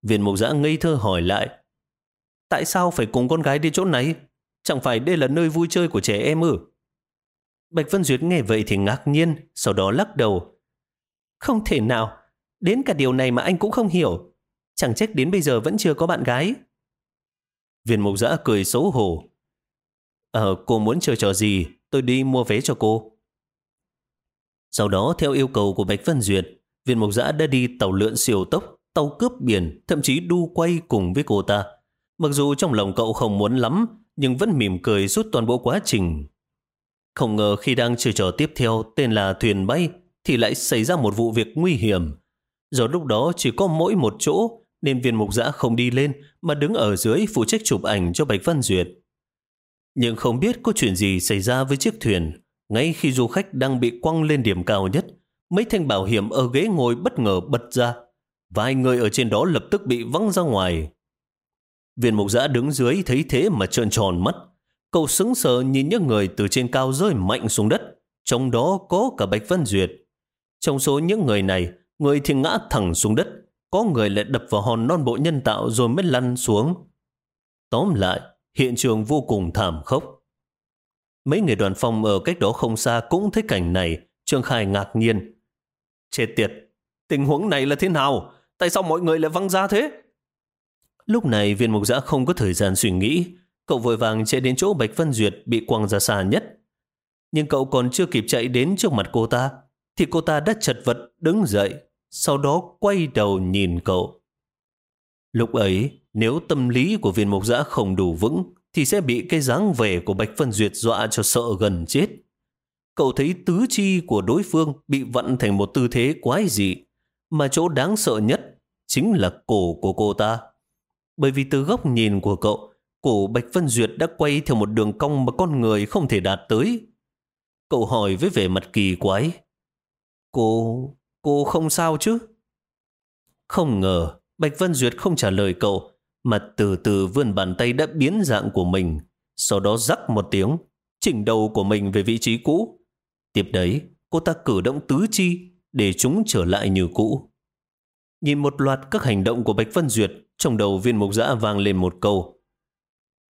Viên mộc giã ngây thơ hỏi lại Tại sao phải cùng con gái đi chỗ này? Chẳng phải đây là nơi vui chơi của trẻ em ư? Bạch Vân Duyệt nghe vậy thì ngạc nhiên, sau đó lắc đầu. Không thể nào, đến cả điều này mà anh cũng không hiểu. Chẳng trách đến bây giờ vẫn chưa có bạn gái. Viên mục giã cười xấu hổ. Ờ, cô muốn chơi trò gì, tôi đi mua vé cho cô. Sau đó, theo yêu cầu của Bạch Vân Duyệt, viên mục giã đã đi tàu lượn siêu tốc, tàu cướp biển, thậm chí đu quay cùng với cô ta. Mặc dù trong lòng cậu không muốn lắm, nhưng vẫn mỉm cười suốt toàn bộ quá trình. Không ngờ khi đang chơi trò tiếp theo tên là thuyền bay thì lại xảy ra một vụ việc nguy hiểm. Do lúc đó chỉ có mỗi một chỗ nên viên mục giã không đi lên mà đứng ở dưới phụ trách chụp ảnh cho Bạch Văn Duyệt. Nhưng không biết có chuyện gì xảy ra với chiếc thuyền. Ngay khi du khách đang bị quăng lên điểm cao nhất, mấy thanh bảo hiểm ở ghế ngồi bất ngờ bật ra. Vài người ở trên đó lập tức bị văng ra ngoài. Viên mục giã đứng dưới thấy thế mà trợn tròn mắt. Cậu sững sờ nhìn những người từ trên cao rơi mạnh xuống đất. Trong đó có cả Bạch Vân Duyệt. Trong số những người này, người thì ngã thẳng xuống đất. Có người lại đập vào hòn non bộ nhân tạo rồi mới lăn xuống. Tóm lại, hiện trường vô cùng thảm khốc. Mấy người đoàn phong ở cách đó không xa cũng thấy cảnh này. Trương Khai ngạc nhiên. Chết tiệt, tình huống này là thế nào? Tại sao mọi người lại văng ra thế? Lúc này viên mục giã không có thời gian suy nghĩ. Cậu vội vàng chạy đến chỗ Bạch Vân Duyệt bị quăng ra xa nhất. Nhưng cậu còn chưa kịp chạy đến trước mặt cô ta, thì cô ta đã chật vật đứng dậy, sau đó quay đầu nhìn cậu. Lúc ấy, nếu tâm lý của viên Mộc giã không đủ vững, thì sẽ bị cái dáng vẻ của Bạch Phân Duyệt dọa cho sợ gần chết. Cậu thấy tứ chi của đối phương bị vặn thành một tư thế quái dị, mà chỗ đáng sợ nhất chính là cổ của cô ta. Bởi vì từ góc nhìn của cậu, cổ Bạch Vân Duyệt đã quay theo một đường cong mà con người không thể đạt tới. Cậu hỏi với vẻ mặt kỳ quái. Cô, cô không sao chứ? Không ngờ, Bạch Vân Duyệt không trả lời cậu, mà từ từ vươn bàn tay đã biến dạng của mình, sau đó rắc một tiếng, chỉnh đầu của mình về vị trí cũ. Tiếp đấy, cô ta cử động tứ chi để chúng trở lại như cũ. Nhìn một loạt các hành động của Bạch Vân Duyệt, trong đầu viên mục giã vang lên một câu.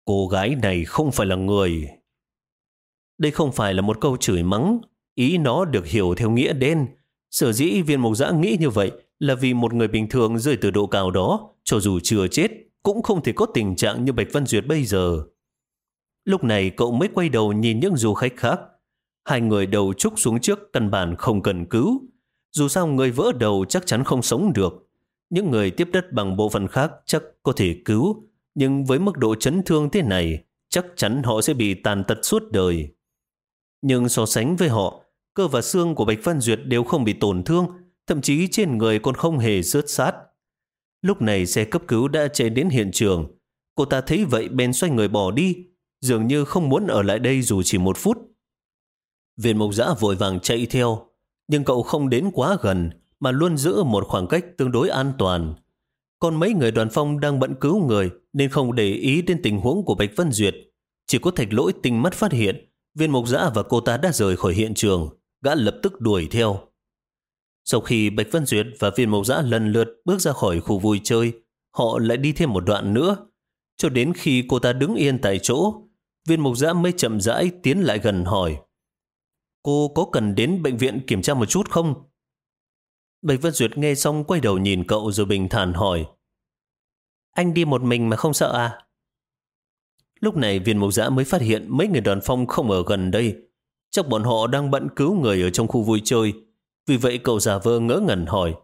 Cô gái này không phải là người. Đây không phải là một câu chửi mắng, ý nó được hiểu theo nghĩa đen. Sở dĩ viên mục giã nghĩ như vậy là vì một người bình thường rơi từ độ cao đó, cho dù chưa chết, cũng không thể có tình trạng như Bạch văn Duyệt bây giờ. Lúc này cậu mới quay đầu nhìn những du khách khác. Hai người đầu trúc xuống trước căn bản không cần cứu. Dù sao người vỡ đầu chắc chắn không sống được. Những người tiếp đất bằng bộ phận khác chắc có thể cứu, nhưng với mức độ chấn thương thế này, chắc chắn họ sẽ bị tàn tật suốt đời. Nhưng so sánh với họ, cơ và xương của Bạch Văn Duyệt đều không bị tổn thương, thậm chí trên người còn không hề rớt sát. Lúc này xe cấp cứu đã chạy đến hiện trường. Cô ta thấy vậy bên xoay người bỏ đi, dường như không muốn ở lại đây dù chỉ một phút. Viên mộc giã vội vàng chạy theo, nhưng cậu không đến quá gần, mà luôn giữ một khoảng cách tương đối an toàn. Còn mấy người đoàn phong đang bận cứu người nên không để ý đến tình huống của Bạch Vân Duyệt. Chỉ có thạch lỗi tinh mắt phát hiện viên mộc giã và cô ta đã rời khỏi hiện trường. Gã lập tức đuổi theo. Sau khi Bạch Vân Duyệt và viên mộc giã lần lượt bước ra khỏi khu vui chơi, họ lại đi thêm một đoạn nữa. Cho đến khi cô ta đứng yên tại chỗ, viên mộc giã mới chậm rãi tiến lại gần hỏi. Cô có cần đến bệnh viện kiểm tra một chút không? Bạch Vân Duyệt nghe xong quay đầu nhìn cậu rồi bình thản hỏi. Anh đi một mình mà không sợ à? Lúc này viên mục giã mới phát hiện mấy người đoàn phong không ở gần đây. Chắc bọn họ đang bận cứu người ở trong khu vui chơi. Vì vậy cậu giả vơ ngỡ ngẩn hỏi.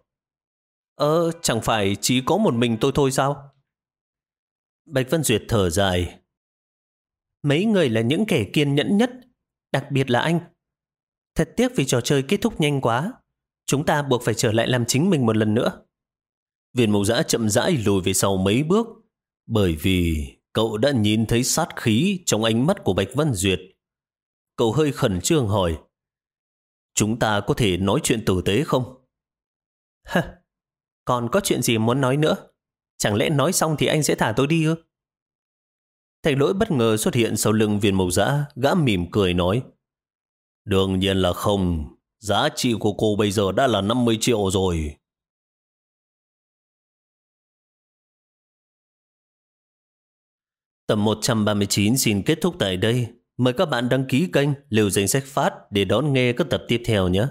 Ờ, chẳng phải chỉ có một mình tôi thôi sao? Bạch văn Duyệt thở dài. Mấy người là những kẻ kiên nhẫn nhất, đặc biệt là anh. Thật tiếc vì trò chơi kết thúc nhanh quá. Chúng ta buộc phải trở lại làm chính mình một lần nữa. Viên mục giã chậm rãi lùi về sau mấy bước, bởi vì cậu đã nhìn thấy sát khí trong ánh mắt của Bạch Văn Duyệt. Cậu hơi khẩn trương hỏi, chúng ta có thể nói chuyện tử tế không? [LAUGHS] Hả, còn có chuyện gì muốn nói nữa? Chẳng lẽ nói xong thì anh sẽ thả tôi đi ư? Thạch lỗi bất ngờ xuất hiện sau lưng viên mộc giã, gã mỉm cười nói. Đương nhiên là không, Giá trị của cô bây giờ đã là 50 triệu rồi. Tập 139 xin kết thúc tại đây. Mời các bạn đăng ký kênh Liều Danh Sách Phát để đón nghe các tập tiếp theo nhé.